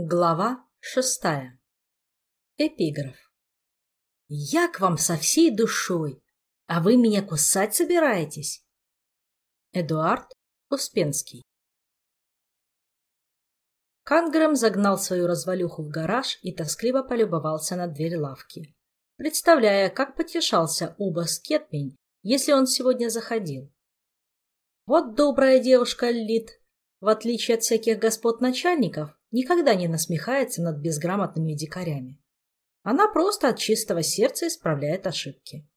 Глава шестая. Эпиграф. «Я к вам со всей душой, а вы меня кусать собираетесь?» Эдуард Успенский. Кангрэм загнал свою развалюху в гараж и тоскливо полюбовался на дверь лавки, представляя, как потешался Уба Скетмень, если он сегодня заходил. Вот добрая девушка Лид, в отличие от всяких господ начальников, никогда не насмехается над безграмотными дикарями. Она просто от чистого сердца исправляет ошибки.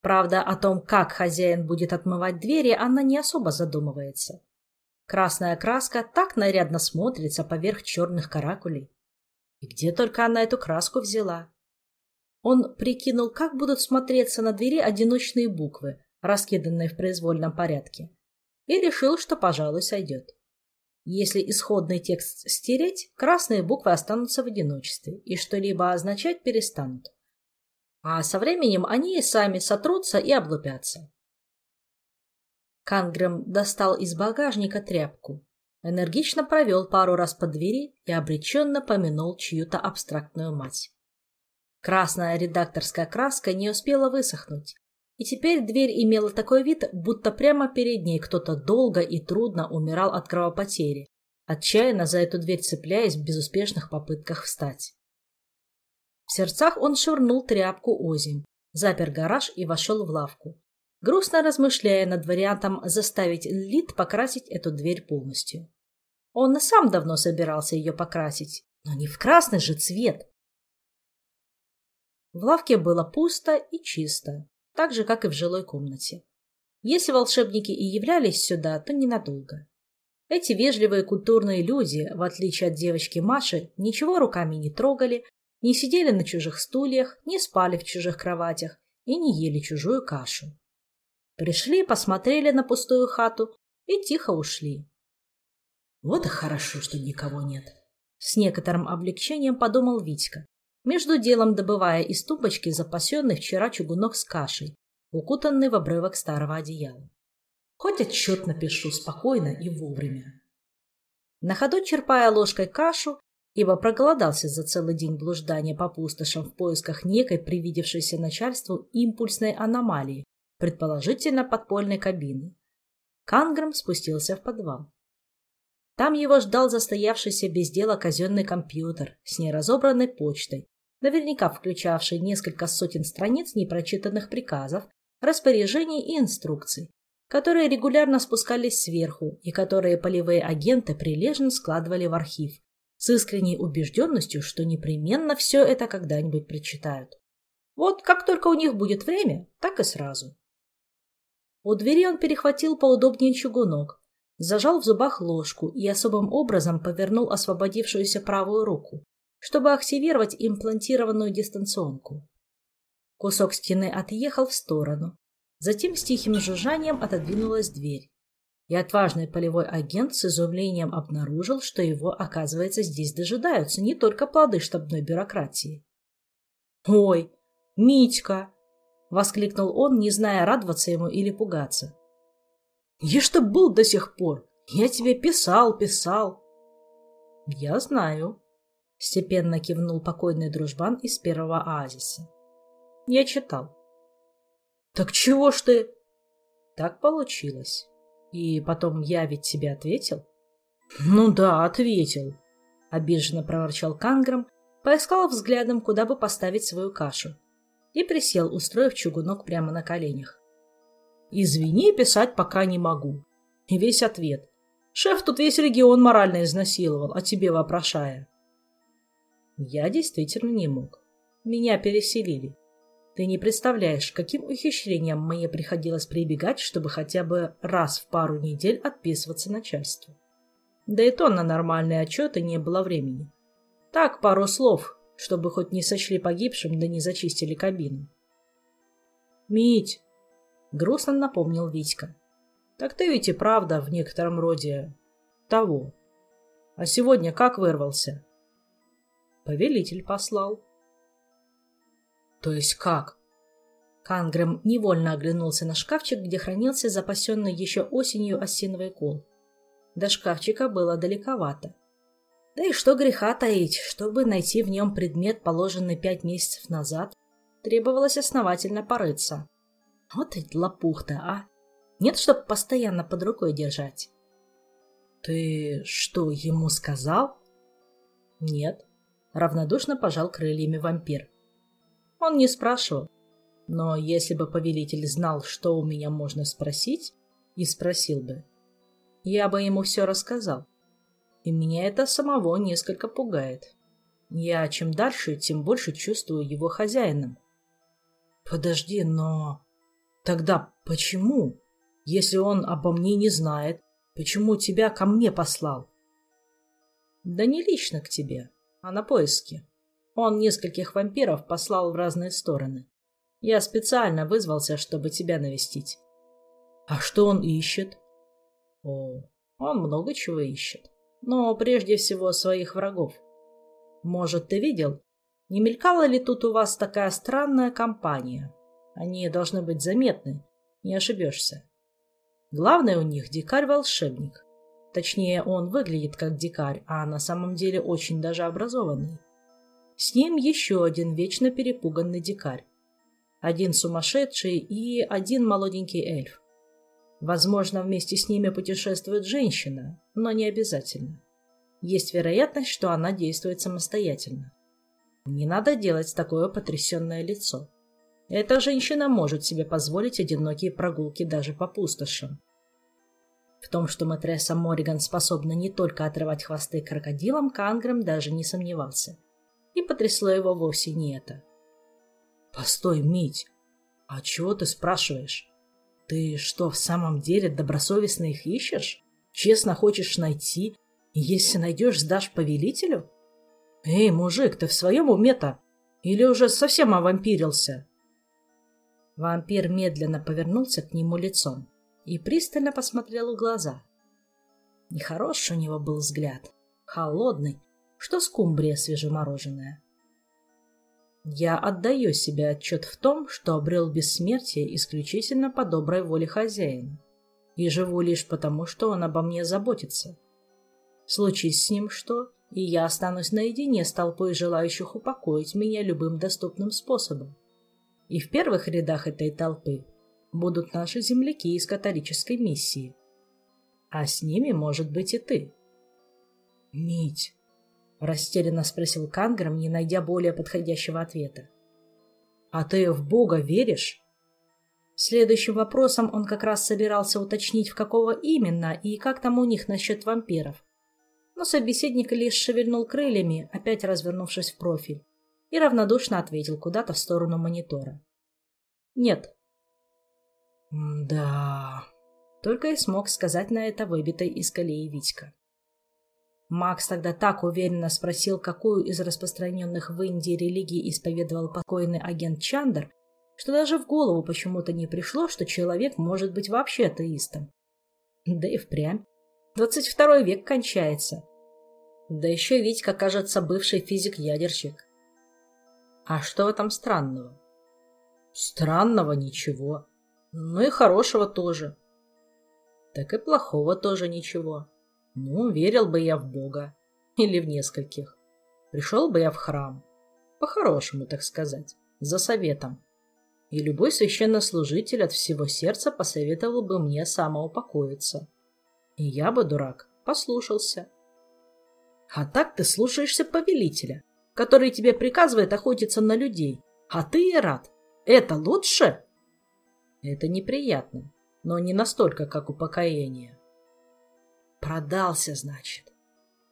Правда, о том, как хозяин будет отмывать двери, она не особо задумывается. Красная краска так нарядно смотрится поверх черных каракулей. И где только она эту краску взяла? Он прикинул, как будут смотреться на двери одиночные буквы, раскиданные в произвольном порядке, и решил, что, пожалуй, сойдет. Если исходный текст стереть, красные буквы останутся в одиночестве и что-либо означать перестанут. А со временем они и сами сотрутся и облупятся. Кангрэм достал из багажника тряпку, энергично провел пару раз по двери и обреченно помянул чью-то абстрактную мать. Красная редакторская краска не успела высохнуть, и теперь дверь имела такой вид, будто прямо перед ней кто-то долго и трудно умирал от кровопотери, отчаянно за эту дверь цепляясь в безуспешных попытках встать. В сердцах он швырнул тряпку озимь, запер гараж и вошел в лавку, грустно размышляя над вариантом заставить Лид покрасить эту дверь полностью. Он и сам давно собирался ее покрасить, но не в красный же цвет. В лавке было пусто и чисто так же, как и в жилой комнате. Если волшебники и являлись сюда, то ненадолго. Эти вежливые культурные люди, в отличие от девочки Маши, ничего руками не трогали, не сидели на чужих стульях, не спали в чужих кроватях и не ели чужую кашу. Пришли, посмотрели на пустую хату и тихо ушли. Вот и хорошо, что никого нет. С некоторым облегчением подумал Витька, между делом добывая из тумбочки запасенный вчера чугунок с кашей, укутанный в обрывок старого одеяла. Хоть отчет напишу спокойно и вовремя. На ходу черпая ложкой кашу, ибо проголодался за целый день блуждания по пустошам в поисках некой привидевшейся начальству импульсной аномалии, предположительно подпольной кабины. Канграм спустился в подвал. Там его ждал застоявшийся без дела казенный компьютер с неразобранной почтой, наверняка включавший несколько сотен страниц непрочитанных приказов, распоряжений и инструкций, которые регулярно спускались сверху и которые полевые агенты прилежно складывали в архив, с искренней убежденностью, что непременно все это когда-нибудь прочитают. Вот как только у них будет время, так и сразу. У двери он перехватил поудобнее чугунок, зажал в зубах ложку и особым образом повернул освободившуюся правую руку, чтобы активировать имплантированную дистанционку. Кусок стены отъехал в сторону. Затем с тихим жужжанием отодвинулась дверь. И отважный полевой агент с изумлением обнаружил, что его, оказывается, здесь дожидаются не только плоды штабной бюрократии. «Ой, Митька!» — воскликнул он, не зная, радоваться ему или пугаться. Я что был до сих пор? Я тебе писал, писал. Я знаю. Степенно кивнул покойный дружбан из первого оазиса. Я читал. Так чего ж ты... Так получилось. И потом я ведь тебе ответил? Ну да, ответил. Обиженно проворчал Канграм, поискал взглядом, куда бы поставить свою кашу, и присел, устроив чугунок прямо на коленях. Извини, писать пока не могу. И весь ответ. Шеф тут весь регион морально изнасиловал, а тебе вопрошая. Я действительно не мог. Меня переселили. Ты не представляешь, каким ухищрением мне приходилось прибегать, чтобы хотя бы раз в пару недель отписываться начальству. Да и то на нормальные отчеты не было времени. Так, пару слов, чтобы хоть не сочли погибшим, да не зачистили кабину. «Мить, — грустно напомнил Витька. «Так ты ведь и правда в некотором роде того. А сегодня как вырвался?» «Повелитель послал». «То есть как?» Кангрэм невольно оглянулся на шкафчик, где хранился запасенный еще осенью осиновый кол. До шкафчика было далековато. Да и что греха таить, чтобы найти в нем предмет, положенный пять месяцев назад, требовалось основательно порыться. Вот ведь лопух-то, а! Нет, чтоб постоянно под рукой держать. Ты что, ему сказал? Нет. Равнодушно пожал крыльями вампир. Он не спрашивал. Но если бы повелитель знал, что у меня можно спросить, и спросил бы, я бы ему все рассказал и меня это самого несколько пугает. Я чем дальше, тем больше чувствую его хозяином. Подожди, но... Тогда почему? Если он обо мне не знает, почему тебя ко мне послал? Да не лично к тебе, а на поиски. Он нескольких вампиров послал в разные стороны. Я специально вызвался, чтобы тебя навестить. А что он ищет? О, он много чего ищет но прежде всего своих врагов. Может, ты видел, не мелькала ли тут у вас такая странная компания? Они должны быть заметны, не ошибешься. Главный у них дикарь-волшебник. Точнее, он выглядит как дикарь, а на самом деле очень даже образованный. С ним еще один вечно перепуганный дикарь. Один сумасшедший и один молоденький эльф. Возможно, вместе с ними путешествует женщина, но не обязательно. Есть вероятность, что она действует самостоятельно. Не надо делать такое потрясенное лицо. Эта женщина может себе позволить одинокие прогулки даже по пустошам. В том, что матресса Мориган способна не только отрывать хвосты крокодилам, Канграм даже не сомневался. И потрясло его вовсе не это. «Постой, Мить, а чего ты спрашиваешь? Ты что, в самом деле добросовестно их ищешь? Честно хочешь найти? И если найдешь, сдашь повелителю? Эй, мужик, ты в своем уме-то? Или уже совсем овампирился? Вампир медленно повернулся к нему лицом и пристально посмотрел в глаза. Нехороший у него был взгляд, холодный, что скумбрия свежемороженая. Я отдаю себе отчет в том, что обрел бессмертие исключительно по доброй воле хозяина, и живу лишь потому, что он обо мне заботится. Случись с ним что, и я останусь наедине с толпой желающих упокоить меня любым доступным способом. И в первых рядах этой толпы будут наши земляки из католической миссии. А с ними может быть и ты. Мить, — растерянно спросил Канграм, не найдя более подходящего ответа. «А ты в Бога веришь?» Следующим вопросом он как раз собирался уточнить, в какого именно и как там у них насчет вампиров. Но собеседник лишь шевельнул крыльями, опять развернувшись в профиль, и равнодушно ответил куда-то в сторону монитора. «Нет». «Да...» — только и смог сказать на это выбитой из колеи Витька. Макс тогда так уверенно спросил, какую из распространенных в Индии религий исповедовал покойный агент Чандр, что даже в голову почему-то не пришло, что человек может быть вообще атеистом. Да и впрямь. Двадцать второй век кончается. Да еще Витька, кажется, бывший физик-ядерщик. А что в этом странного? Странного ничего. Ну и хорошего тоже. Так и плохого тоже ничего. Ну, верил бы я в Бога. Или в нескольких. Пришел бы я в храм. По-хорошему, так сказать. За советом. И любой священнослужитель от всего сердца посоветовал бы мне самоупокоиться. И я бы, дурак, послушался. А так ты слушаешься повелителя, который тебе приказывает охотиться на людей. А ты и рад. Это лучше? Это неприятно, но не настолько, как упокоение. Продался, значит.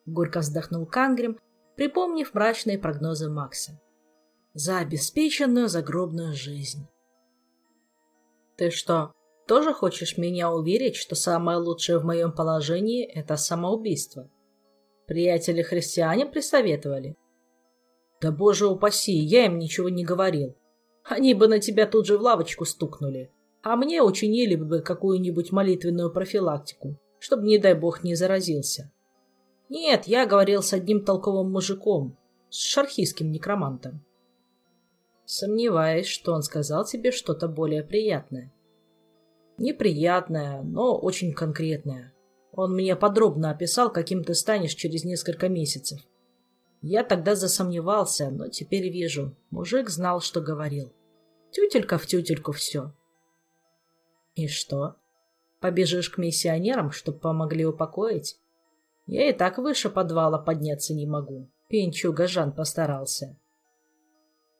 Горько вздохнул Кангрим, припомнив мрачные прогнозы Макса. За обеспеченную загробную жизнь. Ты что, тоже хочешь меня уверить, что самое лучшее в моем положении — это самоубийство? Приятели христиане присоветовали? Да боже упаси, я им ничего не говорил. Они бы на тебя тут же в лавочку стукнули, а мне учинили бы какую-нибудь молитвенную профилактику чтобы, не дай бог, не заразился. Нет, я говорил с одним толковым мужиком, с шархийским некромантом. Сомневаюсь, что он сказал тебе что-то более приятное. Неприятное, но очень конкретное. Он мне подробно описал, каким ты станешь через несколько месяцев. Я тогда засомневался, но теперь вижу. Мужик знал, что говорил. Тютелька в тютельку все. И что? Побежишь к миссионерам, чтоб помогли упокоить? Я и так выше подвала подняться не могу. Пенчуга Жан постарался.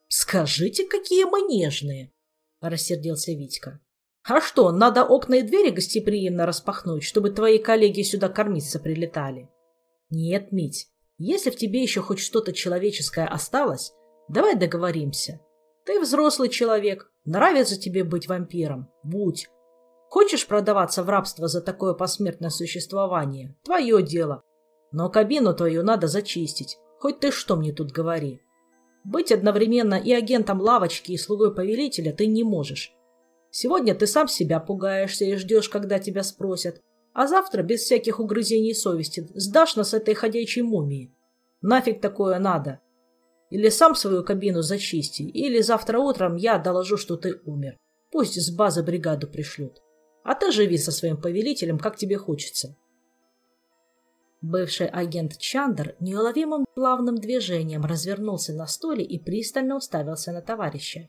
«Скажите, какие мы нежные!» — рассердился Витька. «А что, надо окна и двери гостеприимно распахнуть, чтобы твои коллеги сюда кормиться прилетали?» «Нет, Мить, если в тебе еще хоть что-то человеческое осталось, давай договоримся. Ты взрослый человек, нравится тебе быть вампиром, будь. Хочешь продаваться в рабство за такое посмертное существование? Твое дело. Но кабину твою надо зачистить, хоть ты что мне тут говори. Быть одновременно и агентом лавочки, и слугой повелителя ты не можешь. Сегодня ты сам себя пугаешься и ждешь, когда тебя спросят, а завтра, без всяких угрызений совести, сдашь нас этой ходячей мумии. Нафиг такое надо? Или сам свою кабину зачисти, или завтра утром я доложу, что ты умер. Пусть с базы бригаду пришлют. А ты живи со своим повелителем, как тебе хочется. Бывший агент Чандр неуловимым плавным движением развернулся на стуле и пристально уставился на товарища.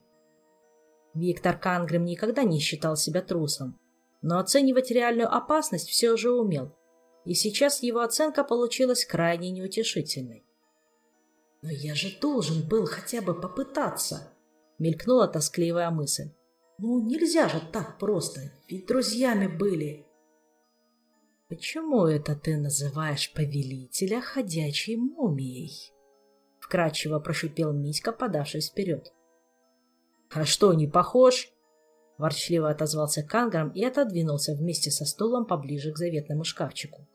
Виктор Кангрем никогда не считал себя трусом, но оценивать реальную опасность все же умел, и сейчас его оценка получилась крайне неутешительной. «Но я же должен был хотя бы попытаться», — мелькнула тоскливая мысль. «Ну, нельзя же так просто, ведь друзьями были». «Почему это ты называешь повелителя ходячей мумией?» — вкрадчиво прошипел Митька, подавшись вперед. «А что, не похож?» — ворчливо отозвался Канграм и отодвинулся вместе со стулом поближе к заветному шкафчику.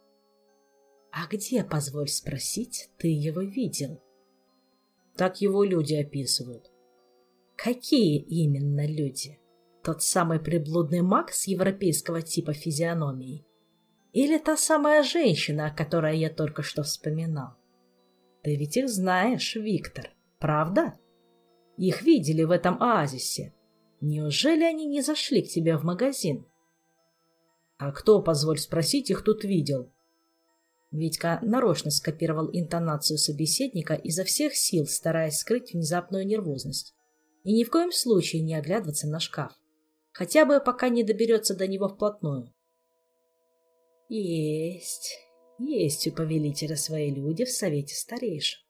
«А где, позволь спросить, ты его видел?» «Так его люди описывают». «Какие именно люди? Тот самый приблудный маг с европейского типа физиономией?» Или та самая женщина, о которой я только что вспоминал? Ты ведь их знаешь, Виктор, правда? Их видели в этом оазисе. Неужели они не зашли к тебе в магазин? А кто, позволь спросить, их тут видел? Витька нарочно скопировал интонацию собеседника изо всех сил, стараясь скрыть внезапную нервозность. И ни в коем случае не оглядываться на шкаф. Хотя бы пока не доберется до него вплотную. Есть, есть у повелителя свои люди в совете старейшин.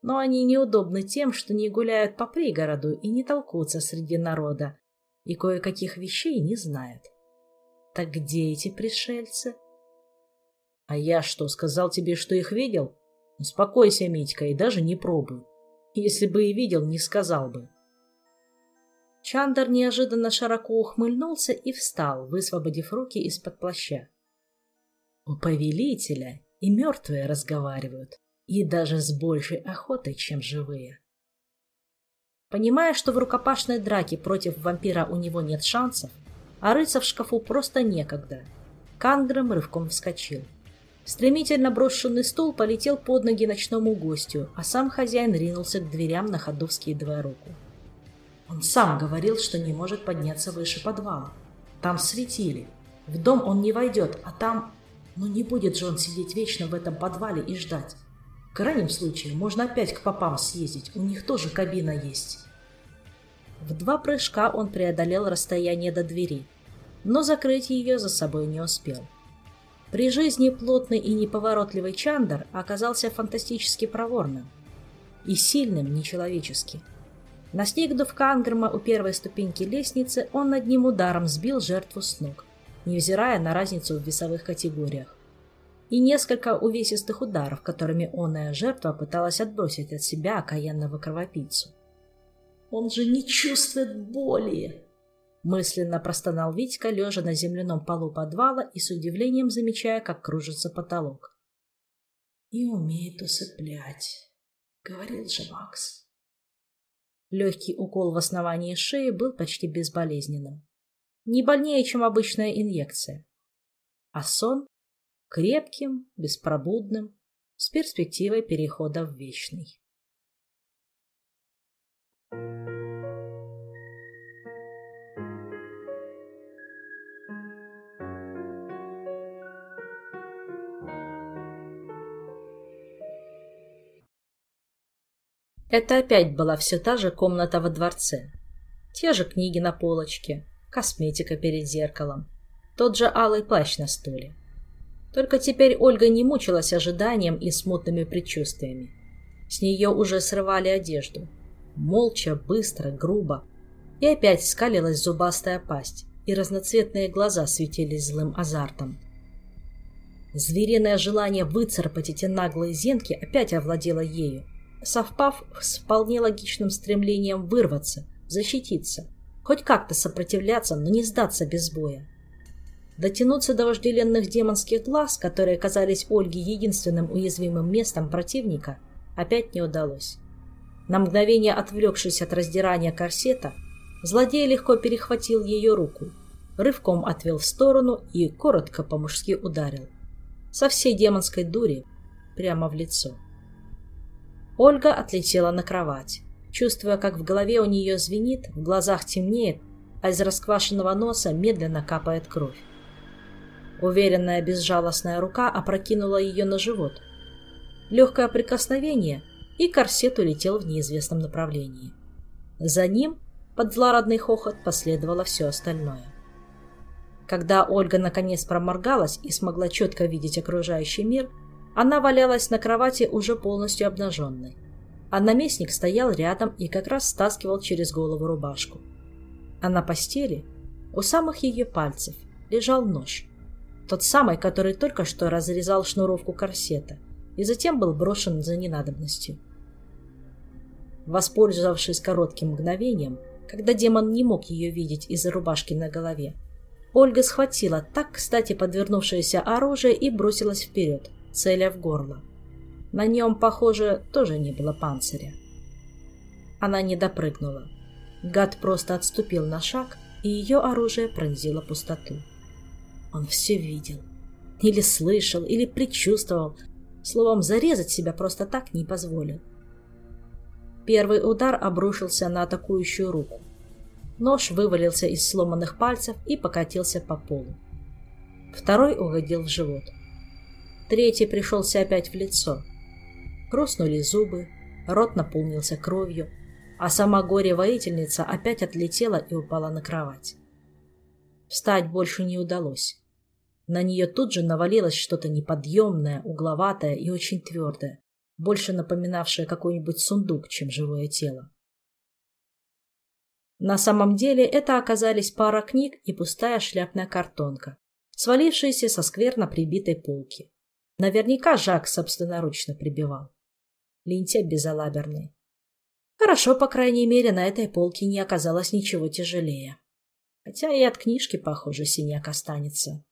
Но они неудобны тем, что не гуляют по пригороду и не толкутся среди народа, и кое-каких вещей не знают. Так где эти пришельцы? А я что, сказал тебе, что их видел? Успокойся, Митька, и даже не пробуй. Если бы и видел, не сказал бы. Чандр неожиданно широко ухмыльнулся и встал, высвободив руки из-под плаща. У повелителя и мертвые разговаривают, и даже с большей охотой, чем живые. Понимая, что в рукопашной драке против вампира у него нет шансов, а рыться в шкафу просто некогда, Кангрем рывком вскочил. Стремительно брошенный стул полетел под ноги ночному гостю, а сам хозяин ринулся к дверям на ходу вскидывая руку. Он сам говорил, что не может подняться выше подвала. Там светили. В дом он не войдет, а там но не будет же он сидеть вечно в этом подвале и ждать. В крайнем случае, можно опять к попам съездить, у них тоже кабина есть. В два прыжка он преодолел расстояние до двери, но закрыть ее за собой не успел. При жизни плотный и неповоротливый Чандар оказался фантастически проворным и сильным нечеловечески. Настигнув Канграма у первой ступеньки лестницы, он одним ударом сбил жертву с ног невзирая на разницу в весовых категориях. И несколько увесистых ударов, которыми онная жертва пыталась отбросить от себя окаянного кровопийцу. «Он же не чувствует боли!» Мысленно простонал Витька, лежа на земляном полу подвала и с удивлением замечая, как кружится потолок. «И умеет усыплять», — говорил же Макс. Легкий укол в основании шеи был почти безболезненным не больнее, чем обычная инъекция. А сон крепким, беспробудным, с перспективой перехода в вечный. Это опять была все та же комната во дворце. Те же книги на полочке, косметика перед зеркалом, тот же алый плащ на стуле. Только теперь Ольга не мучилась ожиданием и смутными предчувствиями. С нее уже срывали одежду. Молча, быстро, грубо. И опять скалилась зубастая пасть, и разноцветные глаза светились злым азартом. Звериное желание выцарапать эти наглые зенки опять овладело ею, совпав с вполне логичным стремлением вырваться, защититься, хоть как-то сопротивляться, но не сдаться без боя. Дотянуться до вожделенных демонских глаз, которые казались Ольге единственным уязвимым местом противника, опять не удалось. На мгновение отвлекшись от раздирания корсета, злодей легко перехватил ее руку, рывком отвел в сторону и коротко по-мужски ударил. Со всей демонской дури прямо в лицо. Ольга отлетела на кровать, чувствуя, как в голове у нее звенит, в глазах темнеет, а из расквашенного носа медленно капает кровь. Уверенная безжалостная рука опрокинула ее на живот. Легкое прикосновение, и корсет улетел в неизвестном направлении. За ним, под злорадный хохот, последовало все остальное. Когда Ольга наконец проморгалась и смогла четко видеть окружающий мир, она валялась на кровати уже полностью обнаженной, а наместник стоял рядом и как раз стаскивал через голову рубашку. А на постели, у самых ее пальцев, лежал нож – тот самый, который только что разрезал шнуровку корсета и затем был брошен за ненадобностью. Воспользовавшись коротким мгновением, когда демон не мог ее видеть из-за рубашки на голове, Ольга схватила так кстати подвернувшееся оружие и бросилась вперед, целя в горло. На нем, похоже, тоже не было панциря. Она не допрыгнула. Гад просто отступил на шаг, и ее оружие пронзило пустоту. Он все видел. Или слышал, или предчувствовал. Словом, зарезать себя просто так не позволил. Первый удар обрушился на атакующую руку. Нож вывалился из сломанных пальцев и покатился по полу. Второй угодил в живот. Третий пришелся опять в лицо. Хрустнули зубы, рот наполнился кровью, а сама горе-воительница опять отлетела и упала на кровать. Встать больше не удалось. На нее тут же навалилось что-то неподъемное, угловатое и очень твердое, больше напоминавшее какой-нибудь сундук, чем живое тело. На самом деле это оказались пара книг и пустая шляпная картонка, свалившиеся со скверно прибитой полки. Наверняка Жак собственноручно прибивал. Линтя безалаберный. Хорошо, по крайней мере, на этой полке не оказалось ничего тяжелее. Хотя и от книжки, похоже, синяк останется.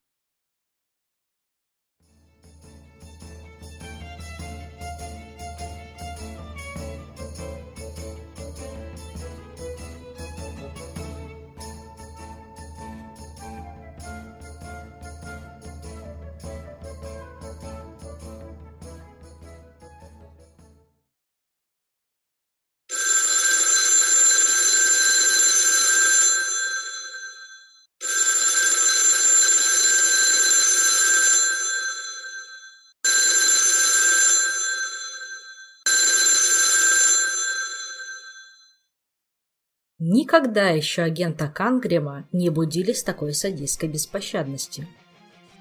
Никогда еще агента Кангрема не будили с такой садистской беспощадностью.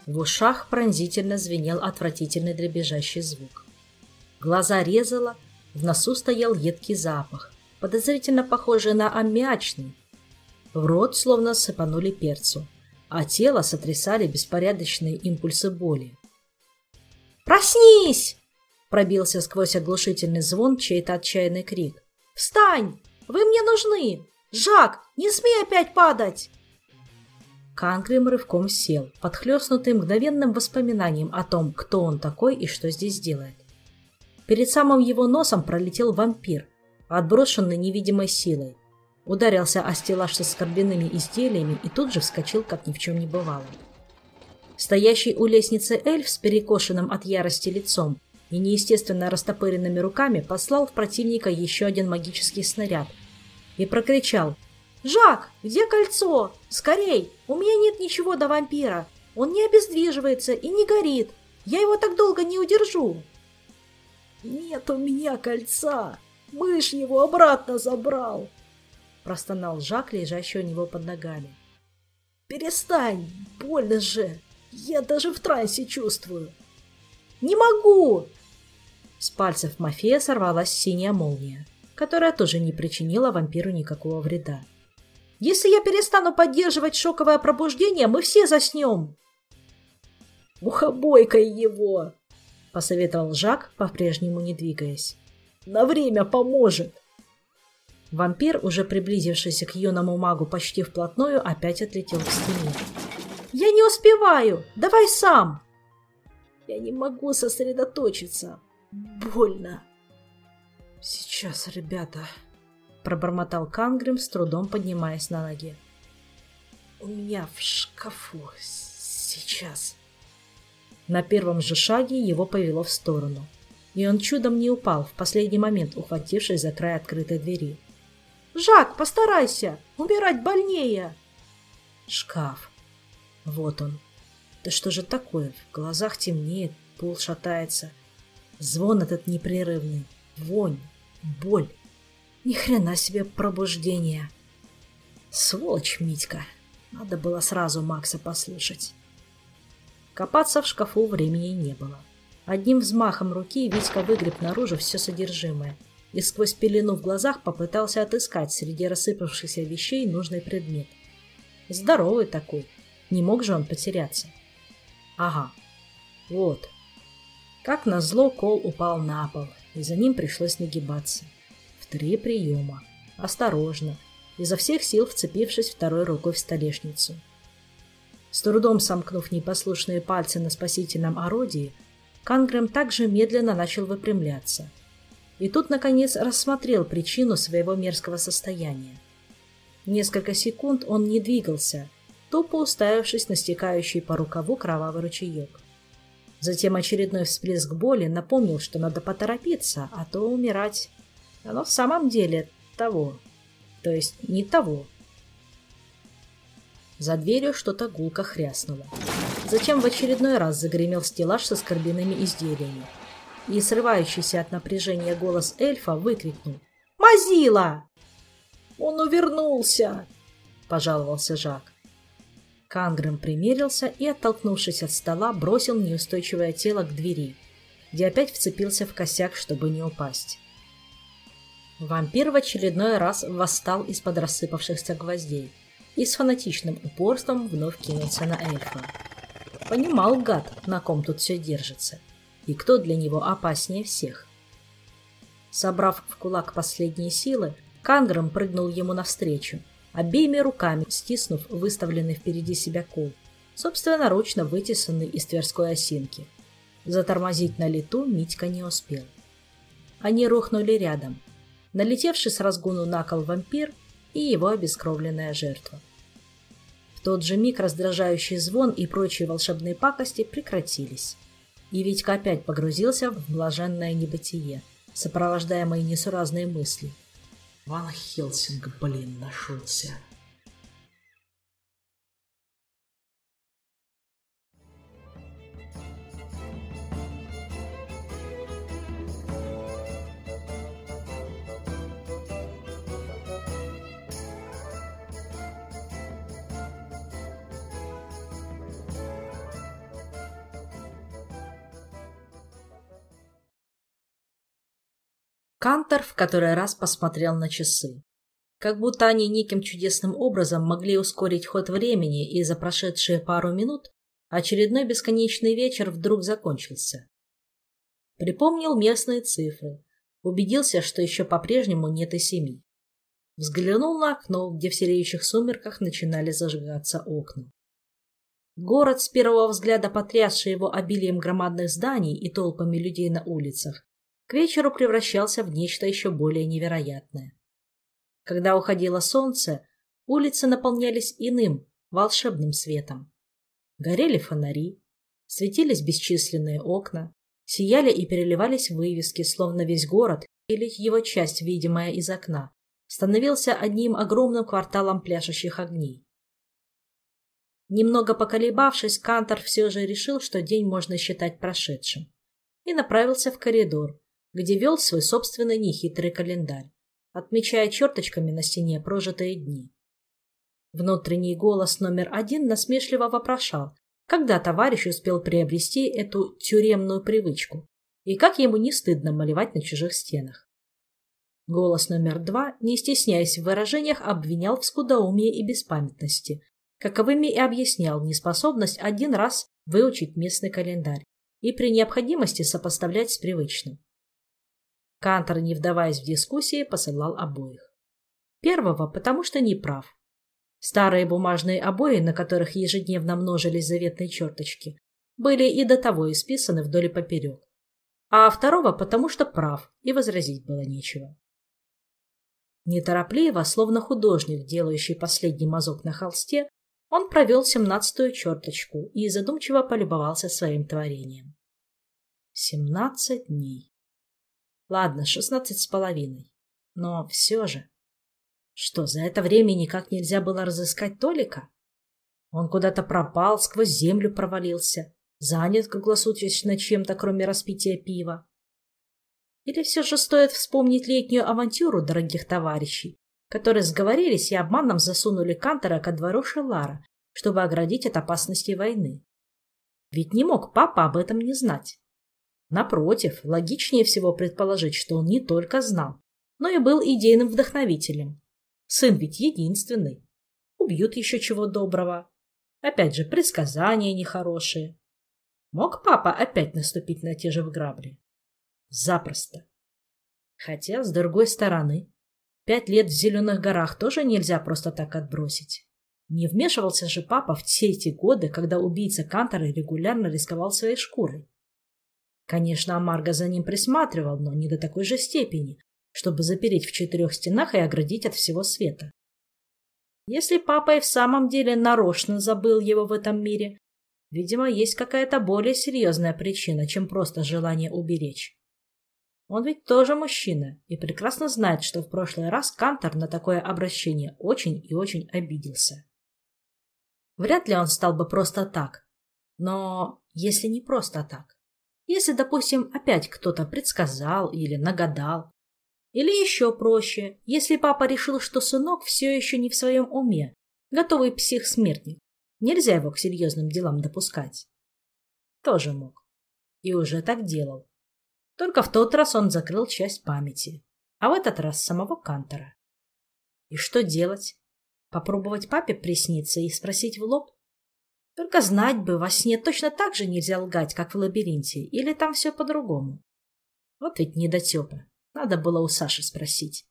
В ушах пронзительно звенел отвратительный дребезжащий звук. Глаза резало, в носу стоял едкий запах, подозрительно похожий на аммиачный. В рот словно сыпанули перцу, а тело сотрясали беспорядочные импульсы боли. «Проснись!» — пробился сквозь оглушительный звон чей-то отчаянный крик. «Встань! Вы мне нужны! Жак, не смей опять падать!» Кангрим рывком сел, подхлестнутый мгновенным воспоминанием о том, кто он такой и что здесь делает. Перед самым его носом пролетел вампир, отброшенный невидимой силой. Ударился о стеллаж со скорбяными изделиями и тут же вскочил, как ни в чем не бывало. Стоящий у лестницы эльф с перекошенным от ярости лицом и неестественно растопыренными руками послал в противника еще один магический снаряд и прокричал «Жак, где кольцо? Скорей! У меня нет ничего до вампира! Он не обездвиживается и не горит! Я его так долго не удержу!» «Нет у меня кольца!» Мышь его обратно забрал!» Простонал Жак, лежащий у него под ногами. «Перестань! Больно же! Я даже в трансе чувствую!» «Не могу!» С пальцев Мафея сорвалась синяя молния, которая тоже не причинила вампиру никакого вреда. «Если я перестану поддерживать шоковое пробуждение, мы все заснем!» «Мухобойкой его!» — посоветовал Жак, по-прежнему не двигаясь. «На время поможет!» Вампир, уже приблизившийся к юному магу почти вплотную, опять отлетел к стене. «Я не успеваю! Давай сам!» «Я не могу сосредоточиться! Больно!» «Сейчас, ребята!» — пробормотал Кангрим, с трудом поднимаясь на ноги. «У меня в шкафу сейчас!» На первом же шаге его повело в сторону, и он чудом не упал, в последний момент ухватившись за край открытой двери. «Жак, постарайся! Умирать больнее!» Шкаф. Вот он. Да что же такое? В глазах темнеет, пол шатается. Звон этот непрерывный. Вонь. Боль. Ни хрена себе пробуждение. Сволочь, Митька. Надо было сразу Макса послушать. Копаться в шкафу времени не было. Одним взмахом руки Витька выгреб наружу все содержимое и сквозь пелену в глазах попытался отыскать среди рассыпавшихся вещей нужный предмет. Здоровый такой, не мог же он потеряться. Ага, вот. Как назло, кол упал на пол, и за ним пришлось нагибаться. В три приема. Осторожно, изо всех сил вцепившись второй рукой в столешницу. С трудом сомкнув непослушные пальцы на спасительном орудии, Кангрэм также медленно начал выпрямляться. И тут, наконец, рассмотрел причину своего мерзкого состояния. Несколько секунд он не двигался, тупо уставившись на стекающий по рукаву кровавый ручеек. Затем очередной всплеск боли напомнил, что надо поторопиться, а то умирать. Оно в самом деле того. То есть не того. За дверью что-то гулко хряснуло. Затем в очередной раз загремел стеллаж со скорбяными изделиями. И срывающийся от напряжения голос эльфа выкрикнул «Мазила!» «Он увернулся!» – пожаловался Жак. Кангрем примерился и, оттолкнувшись от стола, бросил неустойчивое тело к двери, где опять вцепился в косяк, чтобы не упасть. Вампир в очередной раз восстал из-под рассыпавшихся гвоздей и с фанатичным упорством вновь кинулся на эльфа. Понимал гад, на ком тут все держится, и кто для него опаснее всех. Собрав в кулак последние силы, Канграм прыгнул ему навстречу, обеими руками стиснув выставленный впереди себя кол, собственноручно вытесанный из тверской осинки. Затормозить на лету Митька не успел. Они рухнули рядом. Налетевший с разгону на кол вампир и его обескровленная жертва. В тот же миг раздражающий звон и прочие волшебные пакости прекратились. И Витька опять погрузился в блаженное небытие, сопровождаемое несуразной мыслью. Ван Хелсинг, блин, нашелся. Кантор в который раз посмотрел на часы. Как будто они неким чудесным образом могли ускорить ход времени, и за прошедшие пару минут очередной бесконечный вечер вдруг закончился. Припомнил местные цифры, убедился, что еще по-прежнему нет и семи. Взглянул на окно, где в сереющих сумерках начинали зажигаться окна. Город, с первого взгляда потрясший его обилием громадных зданий и толпами людей на улицах, к вечеру превращался в нечто еще более невероятное. Когда уходило солнце, улицы наполнялись иным, волшебным светом. Горели фонари, светились бесчисленные окна, сияли и переливались вывески, словно весь город или его часть, видимая из окна, становился одним огромным кварталом пляшущих огней. Немного поколебавшись, Кантор все же решил, что день можно считать прошедшим, и направился в коридор, где вел свой собственный нехитрый календарь, отмечая черточками на стене прожитые дни. Внутренний голос номер один насмешливо вопрошал, когда товарищ успел приобрести эту тюремную привычку и как ему не стыдно малевать на чужих стенах. Голос номер два, не стесняясь в выражениях, обвинял в скудоумии и беспамятности, каковыми и объяснял неспособность один раз выучить местный календарь и при необходимости сопоставлять с привычным. Кантор, не вдаваясь в дискуссии, посылал обоих. Первого, потому что не прав. Старые бумажные обои, на которых ежедневно множились заветные черточки, были и до того исписаны вдоль и поперек. А второго, потому что прав, и возразить было нечего. Неторопливо, словно художник, делающий последний мазок на холсте, он провел семнадцатую черточку и задумчиво полюбовался своим творением. Семнадцать дней. Ладно, шестнадцать с половиной. Но все же... Что, за это время никак нельзя было разыскать Толика? Он куда-то пропал, сквозь землю провалился, занят круглосуточно чем-то, кроме распития пива. Или все же стоит вспомнить летнюю авантюру дорогих товарищей, которые сговорились и обманом засунули Кантера ко двору Шелара, чтобы оградить от опасности войны? Ведь не мог папа об этом не знать. Напротив, логичнее всего предположить, что он не только знал, но и был идейным вдохновителем. Сын ведь единственный. Убьют еще чего доброго. Опять же, предсказания нехорошие. Мог папа опять наступить на те же грабли? Запросто. Хотя, с другой стороны, пять лет в Зеленых горах тоже нельзя просто так отбросить. Не вмешивался же папа в все эти годы, когда убийца Кантора регулярно рисковал своей шкурой. Конечно, Амарго за ним присматривал, но не до такой же степени, чтобы запереть в четырех стенах и оградить от всего света. Если папа и в самом деле нарочно забыл его в этом мире, видимо, есть какая-то более серьезная причина, чем просто желание уберечь. Он ведь тоже мужчина и прекрасно знает, что в прошлый раз Кантор на такое обращение очень и очень обиделся. Вряд ли он стал бы просто так. Но если не просто так, если, допустим, опять кто-то предсказал или нагадал. Или еще проще, если папа решил, что сынок все еще не в своем уме, готовый псих-смертник, нельзя его к серьезным делам допускать. Тоже мог. И уже так делал. Только в тот раз он закрыл часть памяти, а в этот раз самого Кантора. И что делать? Попробовать папе присниться и спросить в лоб? Только знать бы, во сне точно так же нельзя лгать, как в лабиринте, или там все по-другому. Вот ведь недотепа. Надо было у Саши спросить.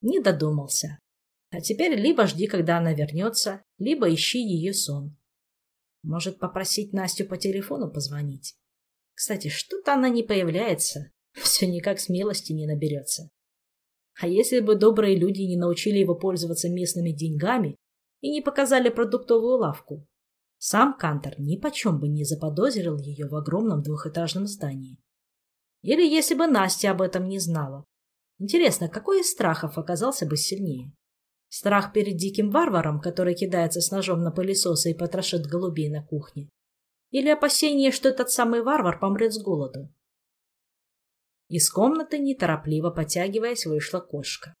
Не додумался. А теперь либо жди, когда она вернется, либо ищи ее сон. Может, попросить Настю по телефону позвонить? Кстати, что-то она не появляется. Все никак смелости не наберется. А если бы добрые люди не научили его пользоваться местными деньгами и не показали продуктовую лавку, сам Кантор ни почем бы не заподозрил ее в огромном двухэтажном здании. Или если бы Настя об этом не знала. Интересно, какой из страхов оказался бы сильнее? Страх перед диким варваром, который кидается с ножом на пылесосы и потрошит голубей на кухне? Или опасение, что этот самый варвар помрет с голоду? Из комнаты, неторопливо потягиваясь, вышла кошка.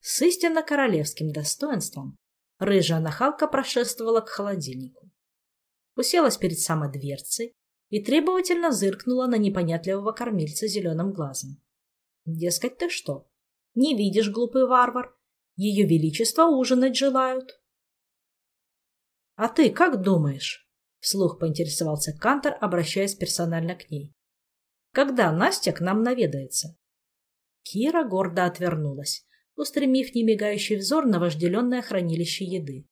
С истинно королевским достоинством рыжая нахалка прошествовала к холодильнику уселась перед самой дверцей и требовательно зыркнула на непонятливого кормильца зеленым глазом. Дескать, ты что, не видишь, глупый варвар? Ее величество ужинать желают. — А ты как думаешь? — вслух поинтересовался Кантор, обращаясь персонально к ней. — Когда Настя к нам наведается? Кира гордо отвернулась, устремив немигающий взор на вожделенное хранилище еды.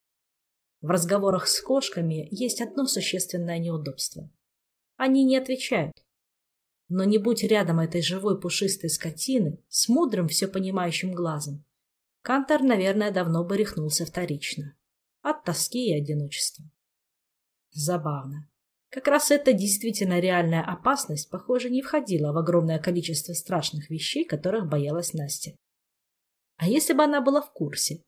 В разговорах с кошками есть одно существенное неудобство. Они не отвечают. Но не будь рядом этой живой пушистой скотины с мудрым все понимающим глазом, Кантор, наверное, давно бы рехнулся вторично. От тоски и одиночества. Забавно. Как раз эта действительно реальная опасность, похоже, не входила в огромное количество страшных вещей, которых боялась Настя. А если бы она была в курсе,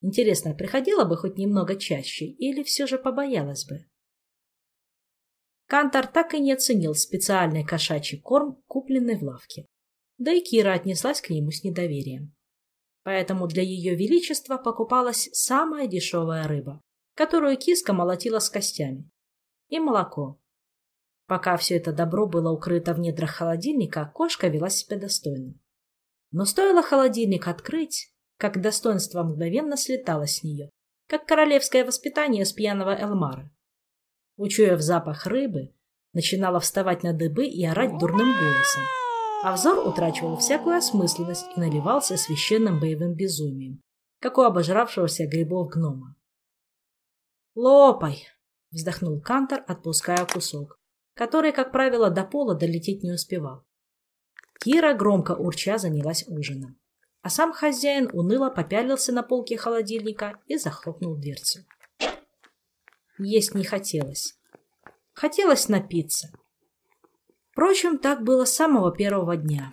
Интересно, приходила бы хоть немного чаще или все же побоялась бы? Кантор так и не оценил специальный кошачий корм, купленный в лавке. да и Кира отнеслась к нему с недоверием. Поэтому для ее величества покупалась самая дешевая рыба, которую киска молотила с костями, и молоко. Пока все это добро было укрыто в недрах холодильника, кошка вела себя достойно. Но стоило холодильник открыть, как достоинство мгновенно слетало с нее, как королевское воспитание с пьяного Элмара. Учуяв запах рыбы, начинала вставать на дыбы и орать дурным голосом, а взор утрачивал всякую осмысленность и наливался священным боевым безумием, как у обожравшегося грибов гнома. «Лопай!» — вздохнул Кантор, отпуская кусок, который, как правило, до пола долететь не успевал. Кира громко урча занялась ужином, а сам хозяин уныло попялился на полке холодильника и захлопнул дверцу. Есть не хотелось. Хотелось напиться. Впрочем, так было с самого первого дня.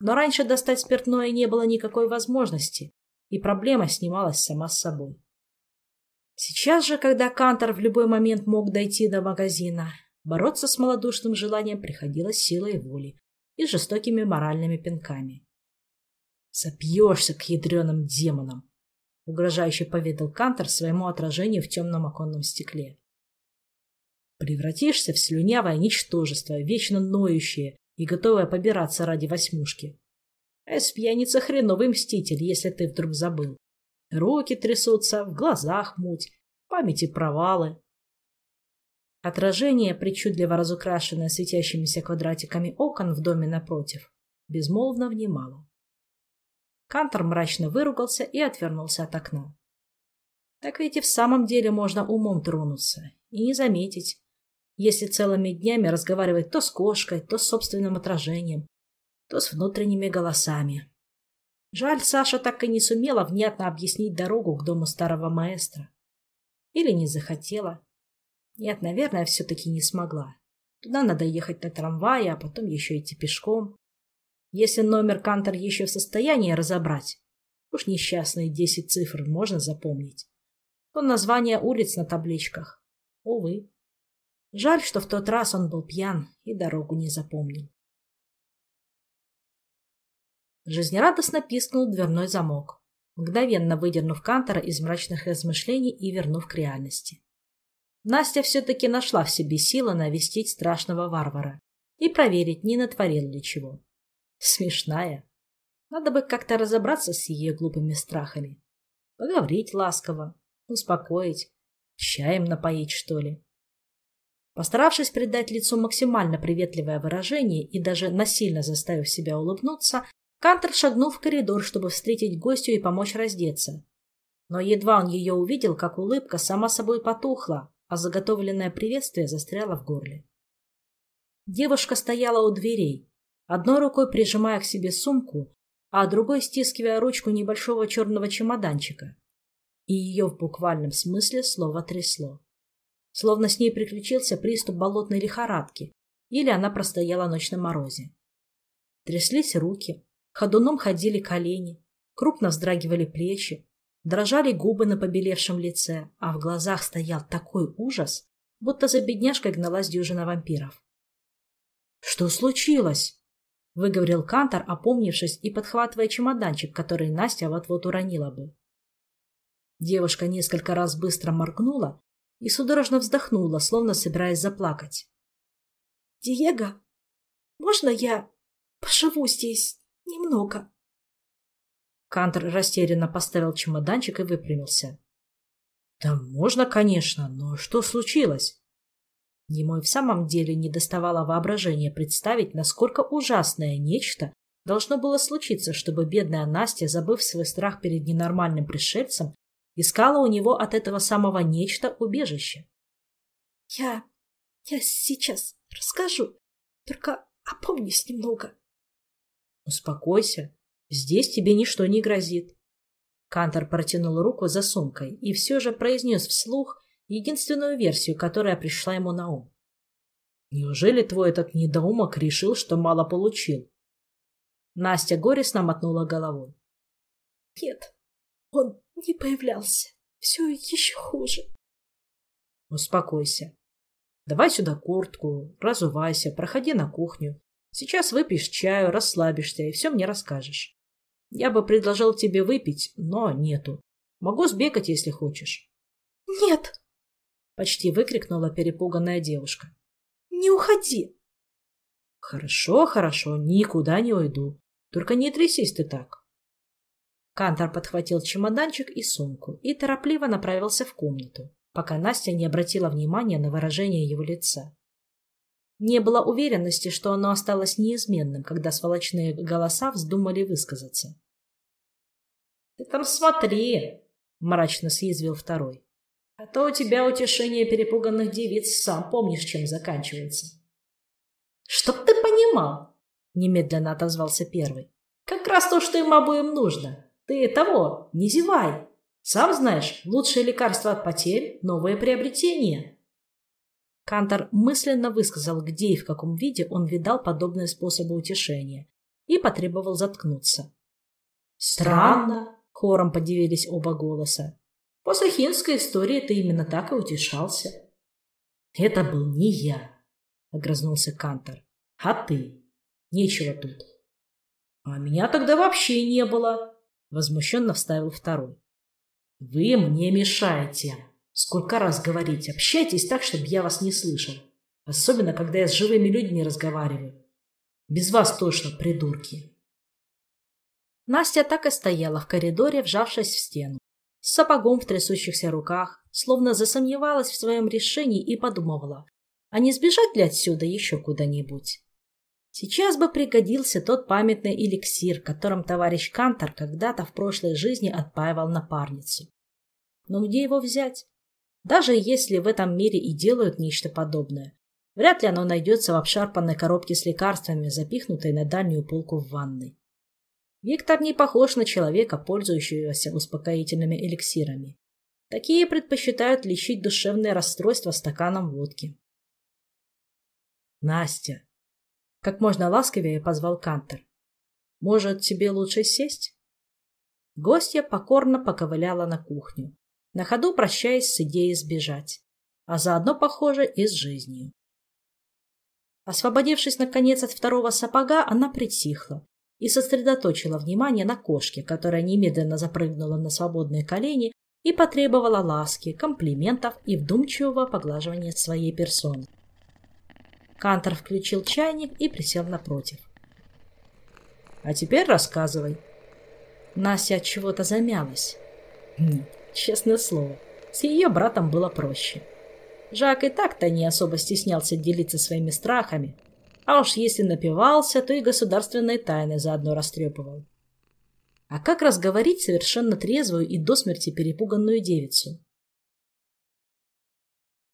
Но раньше достать спиртное не было никакой возможности, и проблема снималась сама с собой. Сейчас же, когда Кантор в любой момент мог дойти до магазина, бороться с малодушным желанием приходилось силой воли и жестокими моральными пинками. «Запьешься к ядреным демонам!» — угрожающе поведал Кантор своему отражению в темном оконном стекле. «Превратишься в слюнявое ничтожество, вечно ноющее и готовое побираться ради восьмушки. Эс пьяница хреновый мститель, если ты вдруг забыл. Руки трясутся, в глазах муть, в памяти провалы. Отражение, причудливо разукрашенное светящимися квадратиками окон в доме напротив, безмолвно внимало. Кантор мрачно выругался и отвернулся от окна. Так ведь и в самом деле можно умом тронуться и не заметить, если целыми днями разговаривать то с кошкой, то с собственным отражением, то с внутренними голосами. Жаль, Саша так и не сумела внятно объяснить дорогу к дому старого маэстро. Или не захотела. Нет, наверное, все-таки не смогла. Туда надо ехать на трамвае, а потом еще идти пешком. Если номер Кантор еще в состоянии разобрать, уж несчастные десять цифр можно запомнить, то название улиц на табличках. Увы. Жаль, что в тот раз он был пьян и дорогу не запомнил. Жизнерадостно пискнул дверной замок, мгновенно выдернув Кантора из мрачных размышлений и вернув к реальности. Настя все-таки нашла в себе силы навестить страшного варвара и проверить, не натворил ли чего. Смешная. Надо бы как-то разобраться с ее глупыми страхами. Поговорить ласково, успокоить, чаем напоить, что ли. Постаравшись придать лицу максимально приветливое выражение и даже насильно заставив себя улыбнуться, Кантер шагнул в коридор, чтобы встретить гостью и помочь раздеться. Но едва он ее увидел, как улыбка сама собой потухла, а заготовленное приветствие застряло в горле. Девушка стояла у дверей, одной рукой прижимая к себе сумку, а другой стискивая ручку небольшого черного чемоданчика. И ее в буквальном смысле слово трясло. Словно с ней приключился приступ болотной лихорадки, или она простояла ночь на морозе. Тряслись руки, Ходуном ходили колени, крупно вздрагивали плечи, дрожали губы на побелевшем лице, а в глазах стоял такой ужас, будто за бедняжкой гналась дюжина вампиров. — Что случилось? — выговорил Кантор, опомнившись и подхватывая чемоданчик, который Настя вот-вот уронила бы. Девушка несколько раз быстро моргнула и судорожно вздохнула, словно собираясь заплакать. — Диего, можно я поживу здесь Немного. Кантер растерянно поставил чемоданчик и выпрямился. Да можно, конечно, но что случилось? Ему и в самом деле не доставало воображения представить, насколько ужасное нечто должно было случиться, чтобы бедная Настя, забыв свой страх перед ненормальным пришельцем, искала у него от этого самого нечто убежище. — Я... я сейчас расскажу, только опомнись немного. «Успокойся. Здесь тебе ничто не грозит». Кантор протянул руку за сумкой и все же произнес вслух единственную версию, которая пришла ему на ум. «Неужели твой этот недоумок решил, что мало получил?» Настя горестно мотнула головой. «Нет, он не появлялся. Все еще хуже». «Успокойся. Давай сюда куртку, разувайся, проходи на кухню. Сейчас выпьешь чаю, расслабишься и все мне расскажешь. Я бы предложил тебе выпить, но нету. Могу сбегать, если хочешь. Нет! Почти выкрикнула перепуганная девушка. Не уходи! Хорошо, хорошо, никуда не уйду. Только не трясись ты так. Кантор подхватил чемоданчик и сумку и торопливо направился в комнату, пока Настя не обратила внимания на выражение его лица. Не было уверенности, что оно осталось неизменным, когда сволочные голоса вздумали высказаться. — Ты там смотри! — мрачно съязвил второй. — А то у тебя утешение перепуганных девиц сам помнишь, чем заканчивается. — Чтоб ты понимал! — немедленно отозвался первый. — Как раз то, что им обоим нужно. Ты того, не зевай. Сам знаешь, лучшее лекарство от потерь — новое приобретение. Кантор мысленно высказал, где и в каком виде он видал подобные способы утешения, и потребовал заткнуться. «Странно!» — хором подивились оба голоса. «После хинской истории ты именно так и утешался». «Это был не я», — огрызнулся Кантор, — «а ты. Нечего тут». «А меня тогда вообще не было», — возмущенно вставил второй. «Вы мне мешаете», Сколько раз говорить, общайтесь так, чтобы я вас не слышал. Особенно, когда я с живыми людьми разговариваю. Без вас точно, придурки. Настя так и стояла в коридоре, вжавшись в стену, с сапогом в трясущихся руках, словно засомневалась в своем решении и подумывала, а не сбежать ли отсюда еще куда-нибудь. Сейчас бы пригодился тот памятный эликсир, которым товарищ Кантор когда-то в прошлой жизни отпаивал напарницу. Но где его взять? Даже если в этом мире и делают нечто подобное, вряд ли оно найдется в обшарпанной коробке с лекарствами, запихнутой на дальнюю полку в ванной. Виктор не похож на человека, пользующегося успокоительными эликсирами. Такие предпочитают лечить душевные расстройства стаканом водки. «Настя!» — как можно ласковее позвал Кантер. «Может, тебе лучше сесть?» Гостья покорно поковыляла на кухню, на ходу прощаясь с идеей сбежать, а заодно, похоже, и с жизнью. Освободившись, наконец, от второго сапога, она притихла и сосредоточила внимание на кошке, которая немедленно запрыгнула на свободные колени и потребовала ласки, комплиментов и вдумчивого поглаживания своей персоны. Кантор включил чайник и присел напротив. «А теперь рассказывай». Настя от чего-то замялась. Нет, Честное слово, с ее братом было проще. Жак и так-то не особо стеснялся делиться своими страхами, а уж если напивался, то и государственные тайны заодно растрепывал. А как разговорить совершенно трезвую и до смерти перепуганную девицу?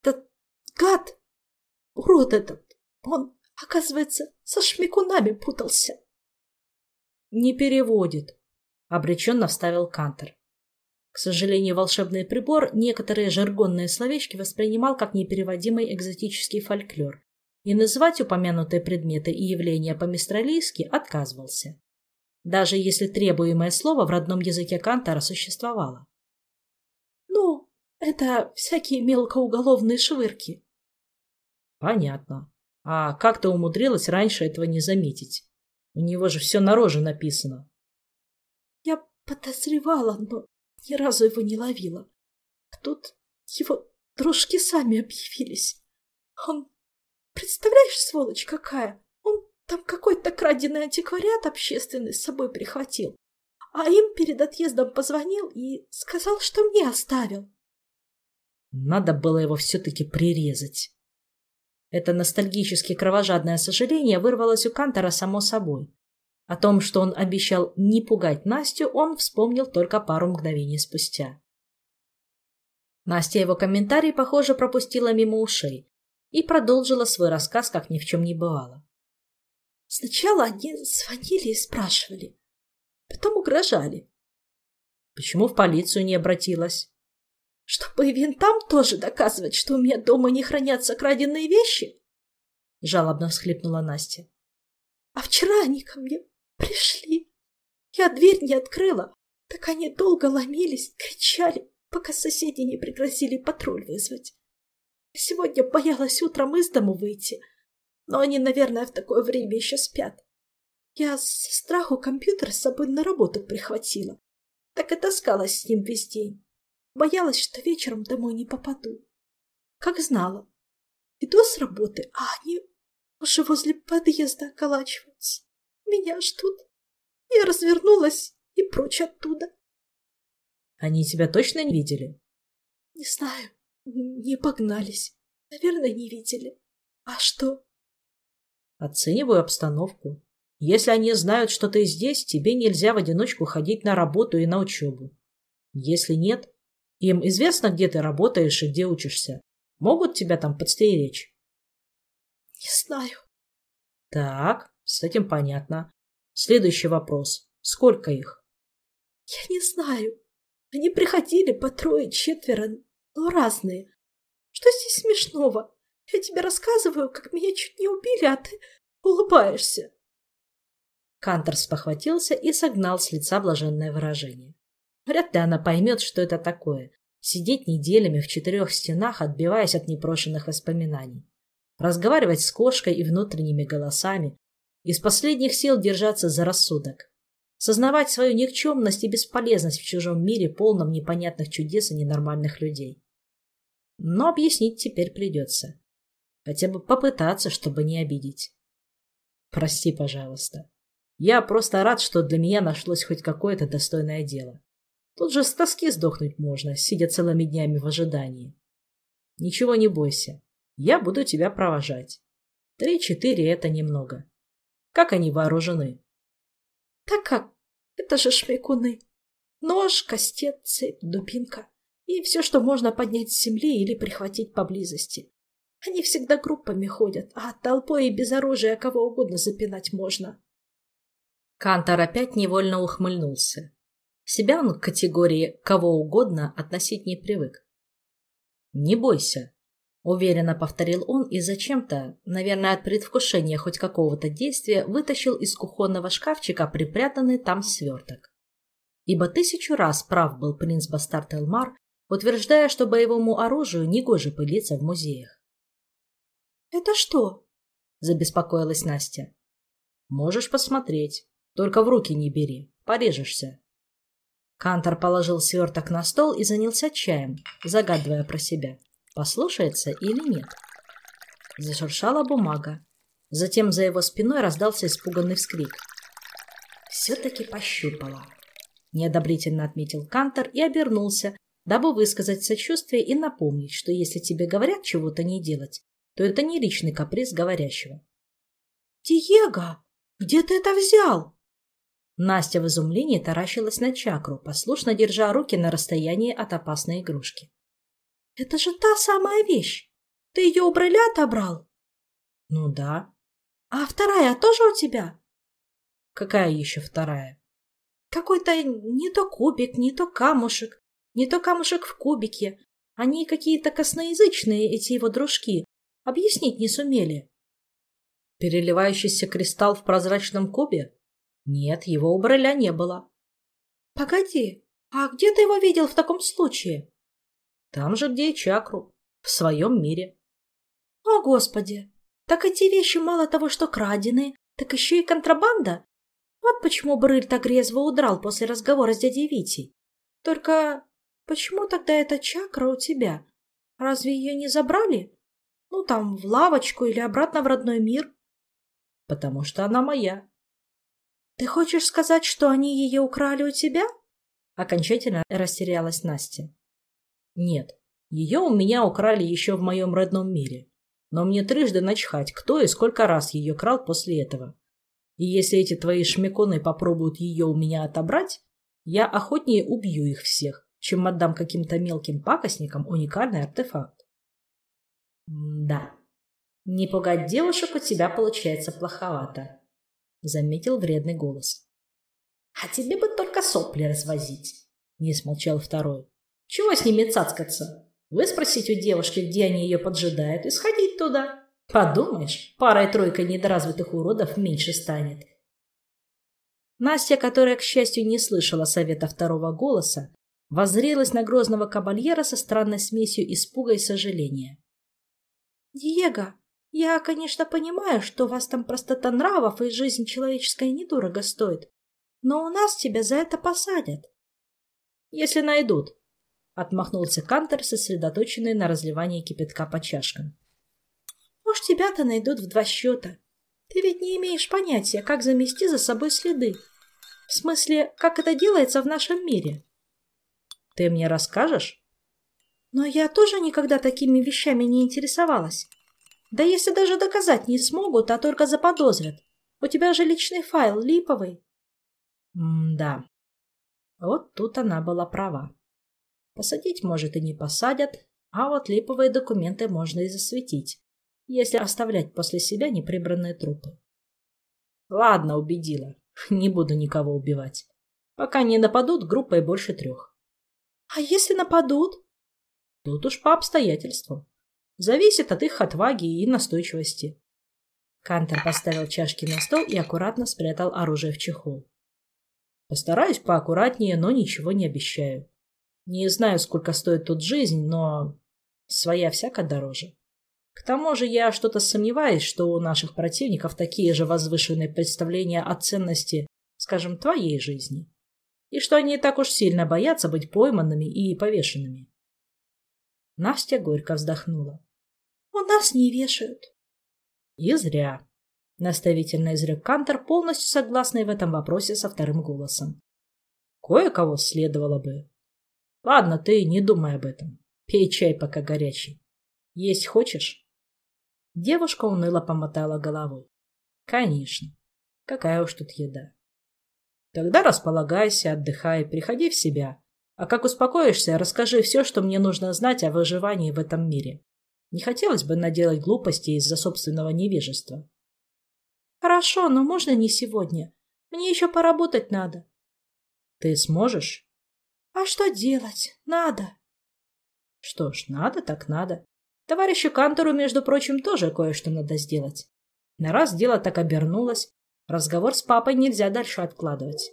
«Этот гад! Урод этот! Он, оказывается, со шмекунами путался!» «Не переводит», — обреченно вставил Кантер. К сожалению, волшебный прибор некоторые жаргонные словечки воспринимал как непереводимый экзотический фольклор, и называть упомянутые предметы и явления по-мистралийски отказывался, даже если требуемое слово в родном языке Кантора существовало. «Ну, это всякие мелкоуголовные швырки». «Понятно. А как ты умудрилась раньше этого не заметить? У него же все на роже написано». «Я подозревала, но ни разу его не ловила. А тут его дружки сами объявились. Он... Представляешь, сволочь какая? Он там какой-то краденый антиквариат общественный с собой прихватил. А им перед отъездом позвонил и сказал, что мне оставил. Надо было его все-таки прирезать. Это ностальгически кровожадное сожаление вырвалось у Кантора само собой. О том, что он обещал не пугать Настю, он вспомнил только пару мгновений спустя. Настя его комментарий, похоже, пропустила мимо ушей и продолжила свой рассказ, как ни в чем не бывало. Сначала они звонили и спрашивали, потом угрожали. Почему в полицию не обратилась? Чтобы и винтам тоже доказывать, что у меня дома не хранятся краденные вещи? Жалобно всхлипнула Настя. А вчера они ко мне Пришли. Я дверь не открыла, так они долго ломились, кричали, пока соседи не пригрозили патруль вызвать. Сегодня боялась утром из дому выйти. Но они, наверное, в такое время еще спят. Я с страху компьютер с собой на работу прихватила. Так и таскалась с ним весь день. Боялась, что вечером домой не попаду. Как знала. Иду с работы, а они уже возле подъезда околачиваются. Меня ждут. Я развернулась и прочь оттуда. Они тебя точно не видели? Не знаю. Не погнались. Наверное, не видели. А что? Оцениваю обстановку. Если они знают, что ты здесь, тебе нельзя в одиночку ходить на работу и на учебу. Если нет, им известно, где ты работаешь и где учишься. Могут тебя там подстеречь? Не знаю. Так, с этим понятно. Следующий вопрос. Сколько их? Я не знаю. Они приходили по трое-четверо, но разные. Что здесь смешного? Я тебе рассказываю, как меня чуть не убили, а ты улыбаешься. Кантор спохватился и согнал с лица блаженное выражение. Вряд ли она поймет, что это такое — сидеть неделями в четырех стенах, отбиваясь от непрошенных воспоминаний, разговаривать с кошкой и внутренними голосами, из последних сил держаться за рассудок, сознавать свою никчемность и бесполезность в чужом мире, полном непонятных чудес и ненормальных людей. Но объяснить теперь придется. Хотя бы попытаться, чтобы не обидеть. Прости, пожалуйста. Я просто рад, что для меня нашлось хоть какое-то достойное дело. Тут же с тоски сдохнуть можно, сидя целыми днями в ожидании. Ничего не бойся. Я буду тебя провожать. Три-четыре — это немного. Как они вооружены? Так как? Это же шмекуны. Нож, кастет, цепь, дубинка. И все, что можно поднять с земли или прихватить поблизости. Они всегда группами ходят, а толпой и без оружия кого угодно запинать можно. Кантор опять невольно ухмыльнулся. Себя он к категории «кого угодно» относить не привык. «Не бойся», — уверенно повторил он и зачем-то, наверное, от предвкушения хоть какого-то действия, вытащил из кухонного шкафчика припрятанный там сверток. Ибо тысячу раз прав был принц Бастарт Элмар, утверждая, что боевому оружию негоже пылиться в музеях. «Это что?» — забеспокоилась Настя. «Можешь посмотреть». Только в руки не бери, порежешься. Кантор положил сверток на стол и занялся чаем, загадывая про себя, послушается или нет. Зашуршала бумага. Затем за его спиной раздался испуганный вскрик. «Все-таки пощупала», — неодобрительно отметил Кантор и обернулся, дабы высказать сочувствие и напомнить, что если тебе говорят чего-то не делать, то это не личный каприз говорящего. «Диего, где ты это взял?» Настя в изумлении таращилась на чакру, послушно держа руки на расстоянии от опасной игрушки. — Это же та самая вещь! Ты ее у брыля отобрал? — Ну да. — А вторая тоже у тебя? — Какая еще вторая? — Какой-то не то кубик, не то камушек, не то камушек в кубике. Они какие-то косноязычные, эти его дружки. Объяснить не сумели. — Переливающийся кристалл в прозрачном кубе? Нет, его у Бреля не было. — Погоди, а где ты его видел в таком случае? — Там же, где и чакру. В своем мире. — О, Господи! Так эти вещи мало того, что краденые, так еще и контрабанда. Вот почему Брыль так резво удрал после разговора с дядей Витей. Только почему тогда эта чакра у тебя? Разве ее не забрали? Ну, там, в лавочку или обратно в родной мир? — Потому что она моя. «Ты хочешь сказать, что они ее украли у тебя?» Окончательно растерялась Настя. «Нет, ее у меня украли еще в моем родном мире. Но мне трижды начхать, кто и сколько раз ее крал после этого. И если эти твои шмеконы попробуют ее у меня отобрать, я охотнее убью их всех, чем отдам каким-то мелким пакостникам уникальный артефакт». «Да, не пугать девушек у тебя получается плоховато», заметил вредный голос. «А тебе бы только сопли развозить!» — не смолчал второй. «Чего с ними цацкаться? Выспросить у девушки, где они ее поджидают, и сходить туда. Подумаешь, парой-тройкой недоразвитых уродов меньше станет». Настя, которая, к счастью, не слышала совета второго голоса, воззрелась на грозного кабальера со странной смесью испуга и сожаления. «Диего, Я, конечно, понимаю, что у вас там простота нравов и жизнь человеческая недорого стоит, но у нас тебя за это посадят. Если найдут, — отмахнулся Кантер, сосредоточенный на разливании кипятка по чашкам. Уж тебя-то найдут в два счета. Ты ведь не имеешь понятия, как замести за собой следы. В смысле, как это делается в нашем мире. Ты мне расскажешь? Но я тоже никогда такими вещами не интересовалась. Да если даже доказать не смогут, а только заподозрят. У тебя же личный файл липовый. М-да. Вот тут она была права. Посадить, может, и не посадят, а вот липовые документы можно и засветить, если оставлять после себя неприбранные трупы. Ладно, убедила. Не буду никого убивать. Пока не нападут группой больше трех. А если нападут? Тут уж по обстоятельствам. Зависит от их отваги и настойчивости. Кантер поставил чашки на стол и аккуратно спрятал оружие в чехол. Постараюсь поаккуратнее, но ничего не обещаю. Не знаю, сколько стоит тут жизнь, но своя всяко дороже. К тому же я что-то сомневаюсь, что у наших противников такие же возвышенные представления о ценности, скажем, твоей жизни. И что они так уж сильно боятся быть пойманными и повешенными. Настя горько вздохнула. «У нас не вешают». «И зря», — наставительно изрек Кантер, полностью согласный в этом вопросе со вторым голосом. «Кое-кого следовало бы. Ладно, ты не думай об этом. Пей чай, пока горячий. Есть хочешь?» Девушка уныло помотала головой. «Конечно. Какая уж тут еда. Тогда располагайся, отдыхай, приходи в себя. А как успокоишься, расскажи все, что мне нужно знать о выживании в этом мире. Не хотелось бы наделать глупости из-за собственного невежества. Хорошо, но можно не сегодня. Мне еще поработать надо. Ты сможешь? А что делать? Надо. Что ж, надо так надо. Товарищу Кантору, между прочим, тоже кое-что надо сделать. На раз дело так обернулось, разговор с папой нельзя дальше откладывать.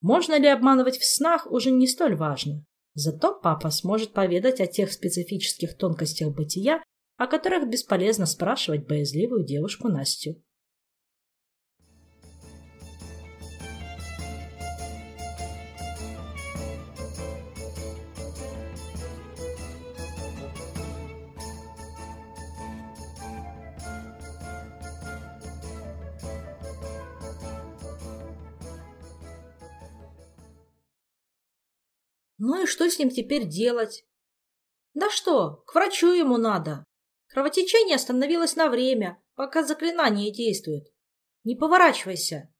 Можно ли обманывать в снах, уже не столь важно. Зато папа сможет поведать о тех специфических тонкостях бытия, о которых бесполезно спрашивать боязливую девушку Настю. Ну и что с ним теперь делать? Да что, к врачу ему надо. Кровотечение остановилось на время, пока заклинание действует. Не поворачивайся.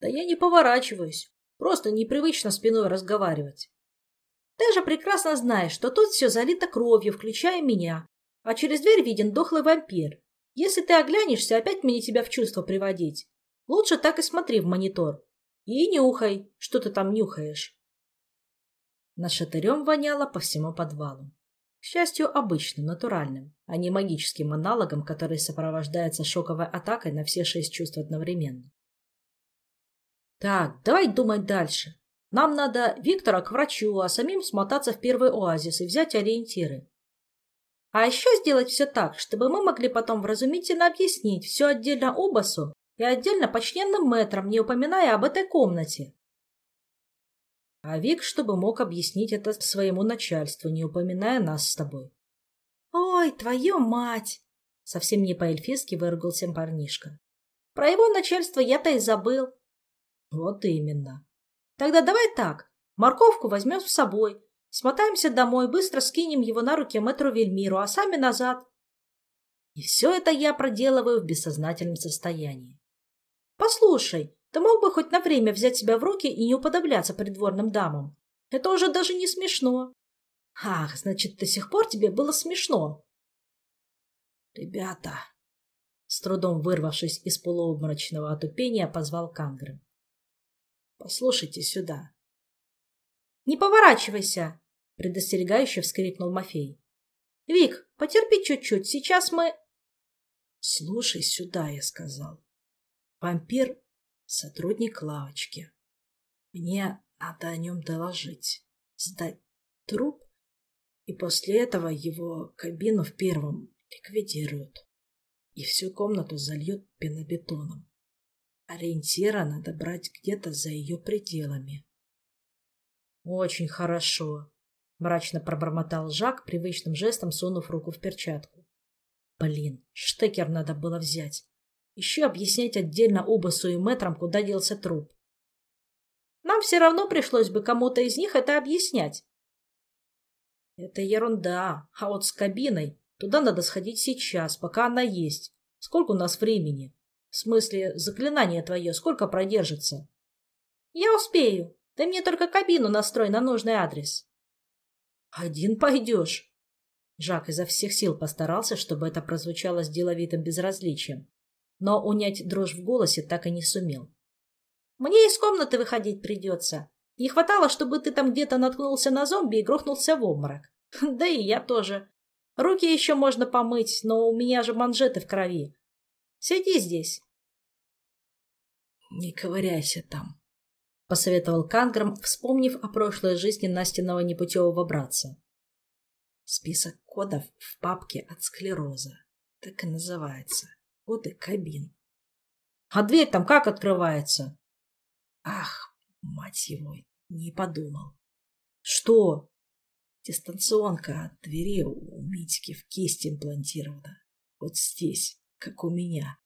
Да я не поворачиваюсь. Просто непривычно спиной разговаривать. Ты же прекрасно знаешь, что тут все залито кровью, включая меня, а через дверь виден дохлый вампир. Если ты оглянешься, опять мне тебя в чувство приводить. Лучше так и смотри в монитор. И нюхай, что ты там нюхаешь. Нашатырем воняло по всему подвалу. К счастью, обычным, натуральным, а не магическим аналогом, который сопровождается шоковой атакой на все шесть чувств одновременно. Так, давай думать дальше. Нам надо Виктора к врачу, а самим смотаться в первый оазис и взять ориентиры. А еще сделать все так, чтобы мы могли потом вразумительно объяснить все отдельно Обасу и отдельно почтенным мэтрам, не упоминая об этой комнате. А Вик, чтобы мог объяснить это своему начальству, не упоминая нас с тобой. — Ой, твою мать! — совсем не по-эльфийски выругался парнишка. — Про его начальство я-то и забыл. — Вот именно. — Тогда давай так. Морковку возьмем с собой. Смотаемся домой, быстро скинем его на руки мэтру Вельмиру, а сами назад. И все это я проделываю в бессознательном состоянии. — Послушай, ты мог бы хоть на время взять себя в руки и не уподобляться придворным дамам. Это уже даже не смешно. Ах, значит, до сих пор тебе было смешно. Ребята, с трудом вырвавшись из полуобморочного отупения, позвал Кангры. Послушайте сюда. Не поворачивайся, предостерегающе вскрикнул Мафей. Вик, потерпи чуть-чуть, сейчас мы... Слушай сюда, я сказал. Вампир сотрудник лавочки. Мне надо о нем доложить, сдать труп, и после этого его кабину в первом ликвидируют. и всю комнату зальет пенобетоном. Ориентира надо брать где-то за ее пределами. Очень хорошо, мрачно пробормотал Жак, привычным жестом сунув руку в перчатку. Блин, штекер надо было взять. Еще объяснять отдельно Убасу и мэтрам, куда делся труп. Нам все равно пришлось бы кому-то из них это объяснять. Это ерунда. А вот с кабиной туда надо сходить сейчас, пока она есть. Сколько у нас времени? В смысле, заклинание твое сколько продержится? Я успею. Ты мне только кабину настрой на нужный адрес. Один пойдешь. Жак изо всех сил постарался, чтобы это прозвучало с деловитым безразличием, но унять дрожь в голосе так и не сумел. Мне из комнаты выходить придется. Не хватало, чтобы ты там где-то наткнулся на зомби и грохнулся в обморок. Да и я тоже. Руки еще можно помыть, но у меня же манжеты в крови. Сиди здесь. Не ковыряйся там, — посоветовал Канграм, вспомнив о прошлой жизни Настиного непутевого братца. Список кодов в папке от склероза. Так и называется. Коды кабин. А дверь там как открывается? Ах, мать его, не подумал. Что? Дистанционка от двери у Митики в кисть имплантирована. Вот здесь, как у меня.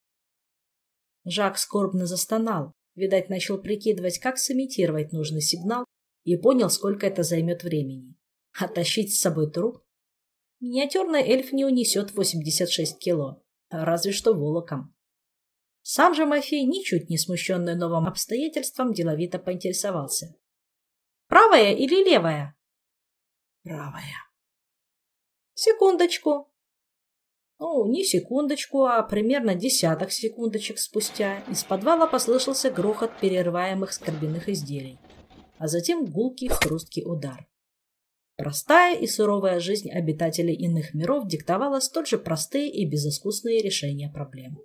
Жак скорбно застонал, Видать, начал прикидывать, как сымитировать нужный сигнал и понял, сколько это займет времени. А тащить с собой труп? Миниатюрный эльф не унесет 86 кило, разве что волоком. Сам же Мафей, ничуть не смущенный новым обстоятельством, деловито поинтересовался. «Правая или левая?» «Правая». «Секундочку», ну, не секундочку, а примерно десяток секундочек спустя из подвала послышался грохот перерываемых скорбяных изделий, а затем гулкий хрусткий удар. Простая и суровая жизнь обитателей иных миров диктовала столь же простые и безыскусные решения проблем.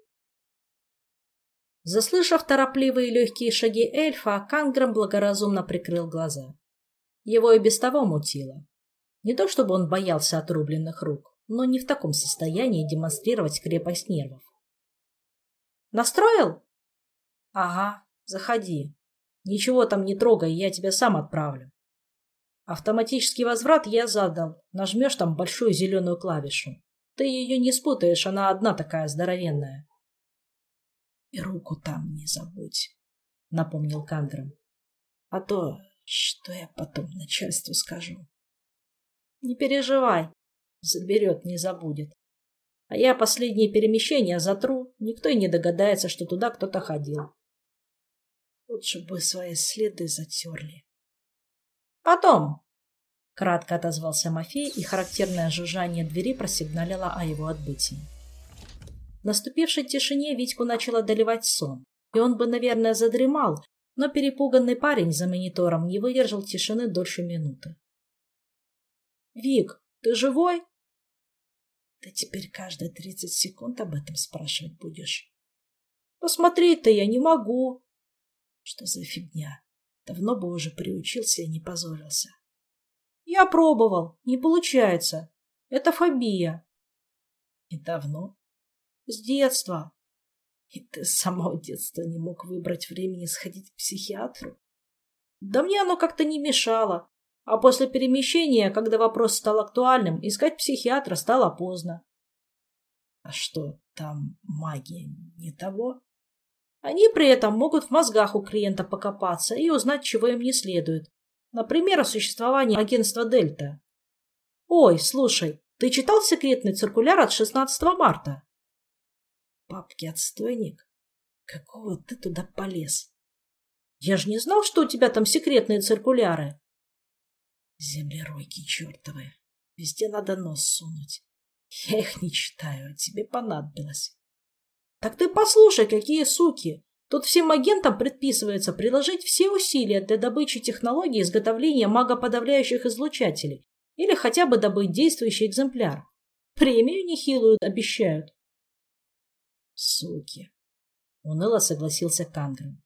Заслышав торопливые легкие шаги эльфа, Канграм благоразумно прикрыл глаза. Его и без того мутило. Не то чтобы он боялся отрубленных рук, но не в таком состоянии демонстрировать крепость нервов. «Настроил?» «Ага, заходи. Ничего там не трогай, я тебя сам отправлю. Автоматический возврат я задал. Нажмешь там большую зеленую клавишу. Ты ее не спутаешь, она одна такая здоровенная». «И руку там не забудь», — напомнил Кандром. «А то, что я потом начальству скажу». «Не переживай, Заберет, не забудет. А я последние перемещения затру, никто и не догадается, что туда кто-то ходил. Лучше бы свои следы затерли. Потом, — кратко отозвался Мафей, и характерное жужжание двери просигналило о его отбытии. В наступившей тишине Витьку начал одолевать сон, и он бы, наверное, задремал, но перепуганный парень за монитором не выдержал тишины дольше минуты. — Вик, ты живой? Ты теперь каждые тридцать секунд об этом спрашивать будешь. Посмотреть-то я не могу. Что за фигня? Давно бы уже приучился и не позорился. Я пробовал. Не получается. Это фобия. И давно? С детства. И ты с самого детства не мог выбрать времени сходить к психиатру? Да мне оно как-то не мешало. А после перемещения, когда вопрос стал актуальным, искать психиатра стало поздно. А что, там магия не того? Они при этом могут в мозгах у клиента покопаться и узнать, чего им не следует. Например, о существовании агентства «Дельта». Ой, слушай, ты читал секретный циркуляр от 16 марта? Папки отстойник? Какого ты туда полез? Я же не знал, что у тебя там секретные циркуляры. Землеройки чертовы. Везде надо нос сунуть. Я их не читаю, а тебе понадобилось. Так ты послушай, какие суки. Тут всем агентам предписывается приложить все усилия для добычи технологии изготовления магоподавляющих излучателей или хотя бы добыть действующий экземпляр. Премию нехилую обещают. Суки. Уныло согласился Кангрен.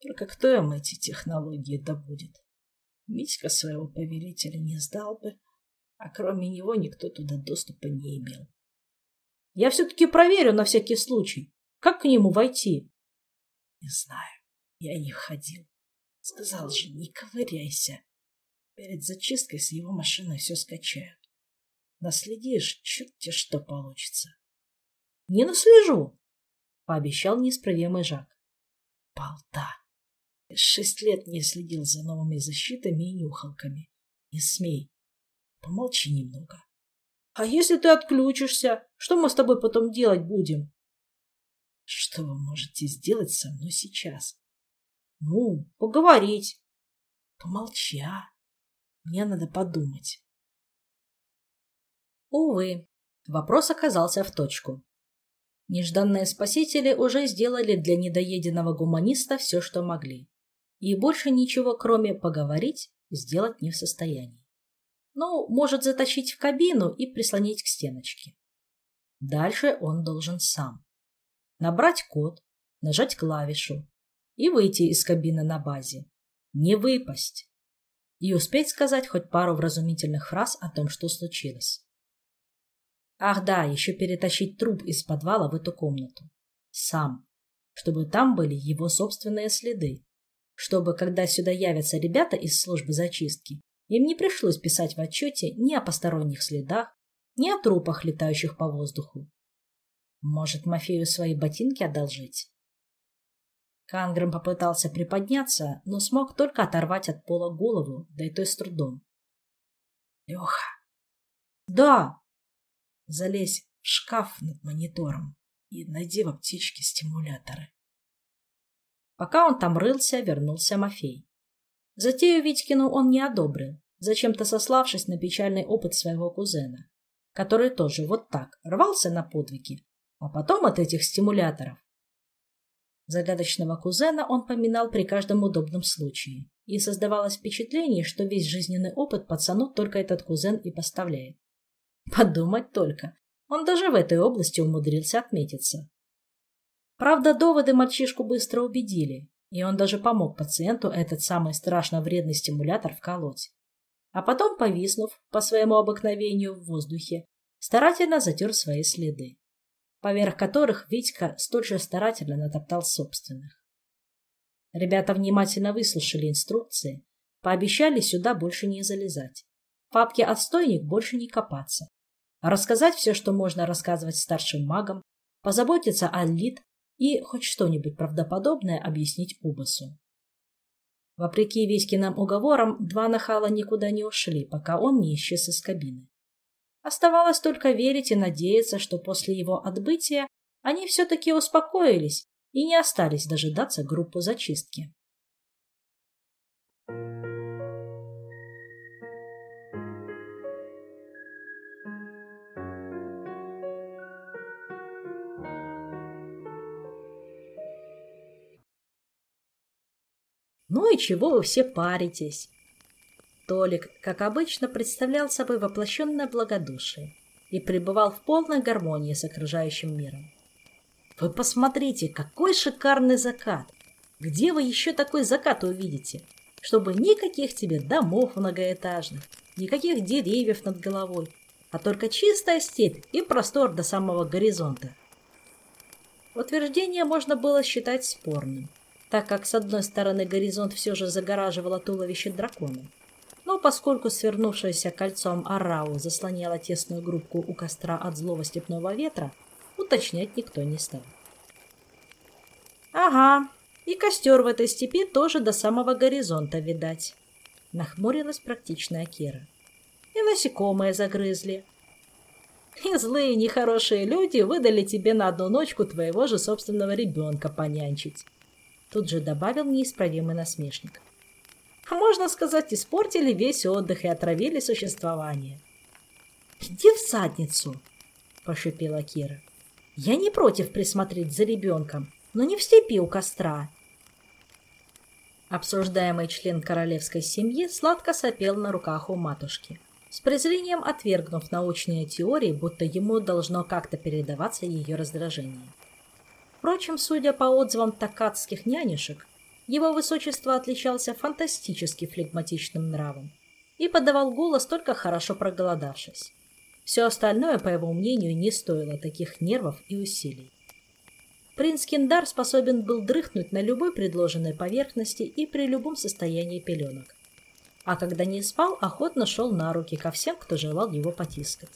Только кто им эти технологии добудет? Митька своего повелителя не сдал бы, а кроме него никто туда доступа не имел. Я все-таки проверю на всякий случай. Как к нему войти? Не знаю. Я не ходил. Сказал же, не ковыряйся. Перед зачисткой с его машиной все скачают. Наследишь, чуть тебе что получится. Не наслежу, пообещал неисправимый Жак. Болта. Шесть лет не следил за новыми защитами и нюхалками. Не смей. Помолчи немного. А если ты отключишься, что мы с тобой потом делать будем? Что вы можете сделать со мной сейчас? Ну, поговорить. Помолчи, а? Мне надо подумать. Увы, вопрос оказался в точку. Нежданные спасители уже сделали для недоеденного гуманиста все, что могли. И больше ничего, кроме поговорить, сделать не в состоянии. Ну, может затащить в кабину и прислонить к стеночке. Дальше он должен сам. Набрать код, нажать клавишу и выйти из кабины на базе. Не выпасть. И успеть сказать хоть пару вразумительных фраз о том, что случилось. Ах да, еще перетащить труп из подвала в эту комнату. Сам. Чтобы там были его собственные следы. Чтобы, когда сюда явятся ребята из службы зачистки, им не пришлось писать в отчете ни о посторонних следах, ни о трупах, летающих по воздуху. Может, Мафею свои ботинки одолжить? Канграм попытался приподняться, но смог только оторвать от пола голову, да и то с трудом. — Леха! — Да! — Залезь в шкаф над монитором и найди в аптечке стимуляторы. Пока он там рылся, вернулся Мафей. Затею Витькину он не одобрил, зачем-то сославшись на печальный опыт своего кузена, который тоже вот так рвался на подвиги, а потом от этих стимуляторов. Загадочного кузена он поминал при каждом удобном случае, и создавалось впечатление, что весь жизненный опыт пацану только этот кузен и поставляет. Подумать только, он даже в этой области умудрился отметиться. Правда, доводы мальчишку быстро убедили, и он даже помог пациенту этот самый страшно вредный стимулятор вколоть. А потом, повиснув по своему обыкновению в воздухе, старательно затер свои следы, поверх которых Витька столь же старательно натоптал собственных. Ребята внимательно выслушали инструкции, пообещали сюда больше не залезать, в папке «Отстойник» больше не копаться, рассказать все, что можно рассказывать старшим магам, позаботиться о Лид и хоть что-нибудь правдоподобное объяснить Убасу. Вопреки Виськиным уговорам, два нахала никуда не ушли, пока он не исчез из кабины. Оставалось только верить и надеяться, что после его отбытия они все-таки успокоились и не остались дожидаться группу зачистки. Ну и чего вы все паритесь? Толик, как обычно, представлял собой воплощенное благодушие и пребывал в полной гармонии с окружающим миром. Вы посмотрите, какой шикарный закат! Где вы еще такой закат увидите? Чтобы никаких тебе домов многоэтажных, никаких деревьев над головой, а только чистая степь и простор до самого горизонта. Утверждение можно было считать спорным – так как с одной стороны горизонт все же загораживало туловище дракона. Но поскольку свернувшееся кольцом Арау заслоняло тесную группку у костра от злого степного ветра, уточнять никто не стал. «Ага, и костер в этой степи тоже до самого горизонта видать», — нахмурилась практичная Кира. «И насекомые загрызли. И злые нехорошие люди выдали тебе на одну ночку твоего же собственного ребенка понянчить. Тут же добавил неисправимый насмешник. А можно сказать, испортили весь отдых и отравили существование. «Иди в задницу!» – пошипела Кира. «Я не против присмотреть за ребенком, но не в степи у костра». Обсуждаемый член королевской семьи сладко сопел на руках у матушки, с презрением отвергнув научные теории, будто ему должно как-то передаваться ее раздражение. Впрочем, судя по отзывам такатских нянюшек, его высочество отличался фантастически флегматичным нравом и подавал голос только хорошо проголодавшись. Все остальное, по его мнению, не стоило таких нервов и усилий. Принц Киндар способен был дрыхнуть на любой предложенной поверхности и при любом состоянии пеленок. А когда не спал, охотно шел на руки ко всем, кто желал его потискать.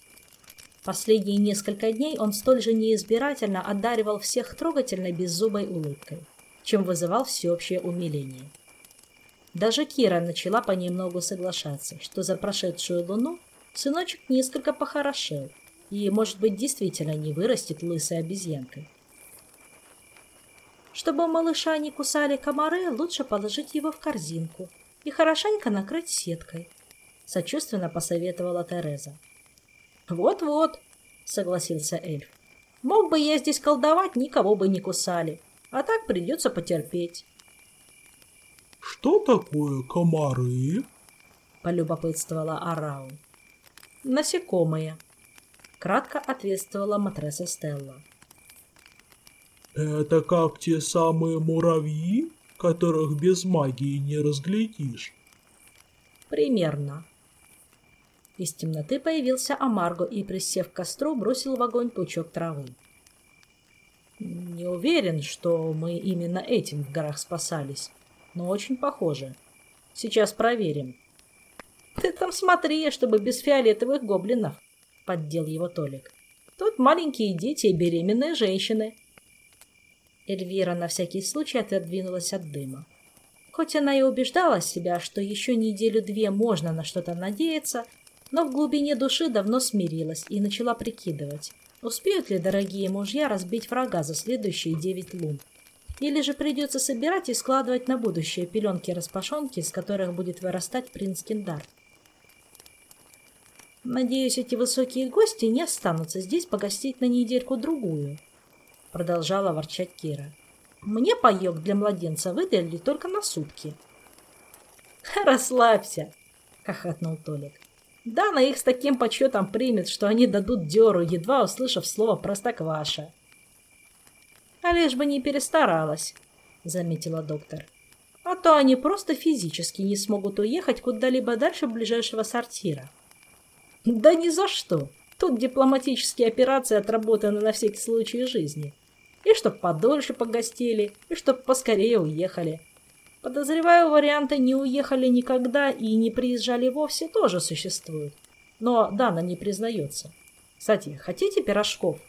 Последние несколько дней он столь же неизбирательно одаривал всех трогательной беззубой улыбкой, чем вызывал всеобщее умиление. Даже Кира начала понемногу соглашаться, что за прошедшую луну сыночек несколько похорошел и, может быть, действительно не вырастет лысой обезьянкой. Чтобы малыша не кусали комары, лучше положить его в корзинку и хорошенько накрыть сеткой, сочувственно посоветовала Тереза. «Вот-вот», — согласился эльф. «Мог бы я здесь колдовать, никого бы не кусали, а так придется потерпеть». «Что такое комары?» — полюбопытствовала Арау. «Насекомые», — кратко ответствовала матресса Стелла. «Это как те самые муравьи, которых без магии не разглядишь?» «Примерно», из темноты появился Амарго и, присев к костру, бросил в огонь пучок травы. Не уверен, что мы именно этим в горах спасались, но очень похоже. Сейчас проверим. Ты там смотри, чтобы без фиолетовых гоблинов, поддел его Толик. Тут маленькие дети и беременные женщины. Эльвира на всякий случай отодвинулась от дыма. Хоть она и убеждала себя, что еще неделю-две можно на что-то надеяться, но в глубине души давно смирилась и начала прикидывать, успеют ли дорогие мужья разбить врага за следующие девять лун. Или же придется собирать и складывать на будущее пеленки-распашонки, из которых будет вырастать принц Киндар. «Надеюсь, эти высокие гости не останутся здесь погостить на недельку-другую», — продолжала ворчать Кира. «Мне паёк для младенца выдали только на сутки». «Расслабься», — хохотнул Толик. Дана их с таким почетом примет, что они дадут дёру, едва услышав слово «простокваша». «А лишь бы не перестаралась», — заметила доктор. «А то они просто физически не смогут уехать куда-либо дальше ближайшего сортира». «Да ни за что! Тут дипломатические операции отработаны на всякий случай жизни. И чтоб подольше погостили, и чтоб поскорее уехали. Подозреваю, варианты «не уехали никогда» и «не приезжали вовсе» тоже существуют. Но Дана не признается. Кстати, хотите пирожков?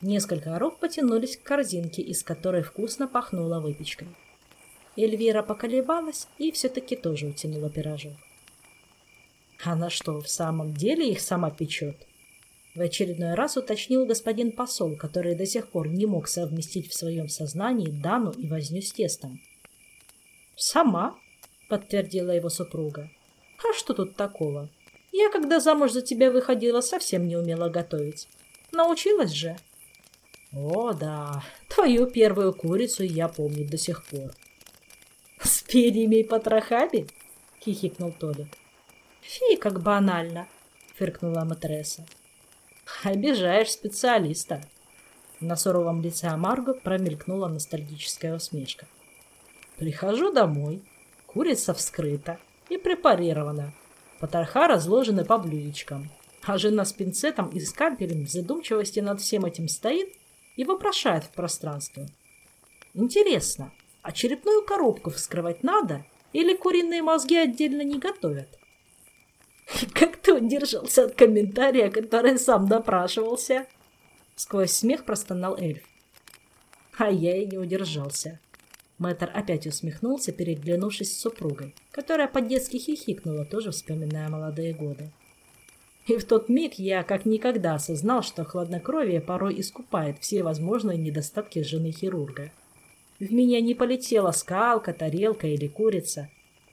Несколько рук потянулись к корзинке, из которой вкусно пахнуло выпечкой. Эльвира поколебалась и все-таки тоже утянула пирожок. Она что, в самом деле их сама печет? В очередной раз уточнил господин посол, который до сих пор не мог совместить в своем сознании Дану и возню с тестом. «Сама», — подтвердила его супруга. «А что тут такого? Я, когда замуж за тебя выходила, совсем не умела готовить. Научилась же». «О, да, твою первую курицу я помню до сих пор». «С перьями и потрохами?» — хихикнул Толик. «Фи, как банально!» — фыркнула матресса. «Обижаешь специалиста!» На суровом лице Амарго промелькнула ностальгическая усмешка. Прихожу домой. Курица вскрыта и препарирована. Потроха разложены по блюдечкам. А жена с пинцетом и скальпелем в задумчивости над всем этим стоит и вопрошает в пространство. Интересно, черепную коробку вскрывать надо или куриные мозги отдельно не готовят? Как ты удержался от комментария, который сам допрашивался? Сквозь смех простонал эльф. А я и не удержался. Мэтр опять усмехнулся, переглянувшись с супругой, которая по-детски хихикнула, тоже вспоминая молодые годы. И в тот миг я как никогда осознал, что хладнокровие порой искупает все возможные недостатки жены хирурга. В меня не полетела скалка, тарелка или курица.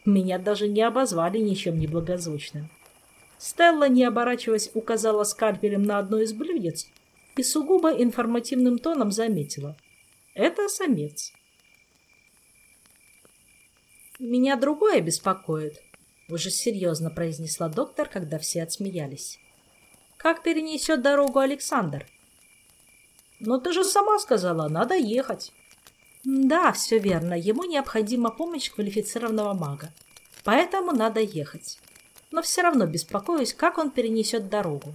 Меня даже не обозвали ничем неблагозвучным. Стелла, не оборачиваясь, указала скальпелем на одно из блюдец и сугубо информативным тоном заметила. Это самец. «Меня другое беспокоит», — уже серьезно произнесла доктор, когда все отсмеялись. «Как перенесет дорогу Александр?» «Но ты же сама сказала, надо ехать». «Да, все верно. Ему необходима помощь квалифицированного мага. Поэтому надо ехать. Но все равно беспокоюсь, как он перенесет дорогу.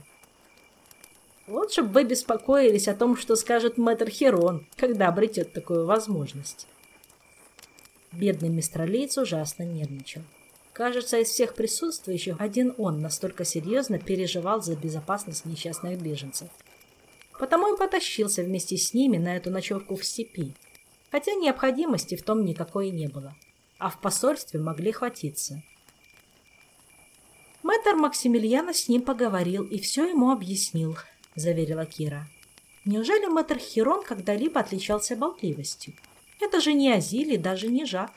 Лучше бы вы беспокоились о том, что скажет мэтр Херон, когда обретет такую возможность. Бедный мистралиец ужасно нервничал. Кажется, из всех присутствующих один он настолько серьезно переживал за безопасность несчастных беженцев. Потому и потащился вместе с ними на эту ночевку в степи, хотя необходимости в том никакой не было, а в посольстве могли хватиться. Мэтр Максимилиана с ним поговорил и все ему объяснил –— заверила Кира. «Неужели мэтр Хирон когда-либо отличался болтливостью? Это же не Азили, даже не Жак».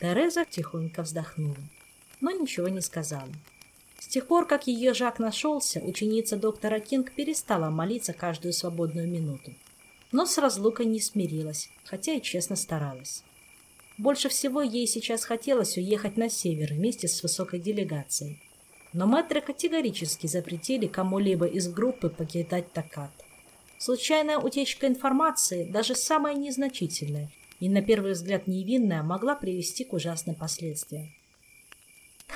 Тереза тихонько вздохнула, но ничего не сказала. С тех пор, как ее Жак нашелся, ученица доктора Кинг перестала молиться каждую свободную минуту. Но с разлукой не смирилась, хотя и честно старалась. Больше всего ей сейчас хотелось уехать на север вместе с высокой делегацией но мэтры категорически запретили кому-либо из группы покидать Такат. Случайная утечка информации, даже самая незначительная и на первый взгляд невинная, могла привести к ужасным последствиям.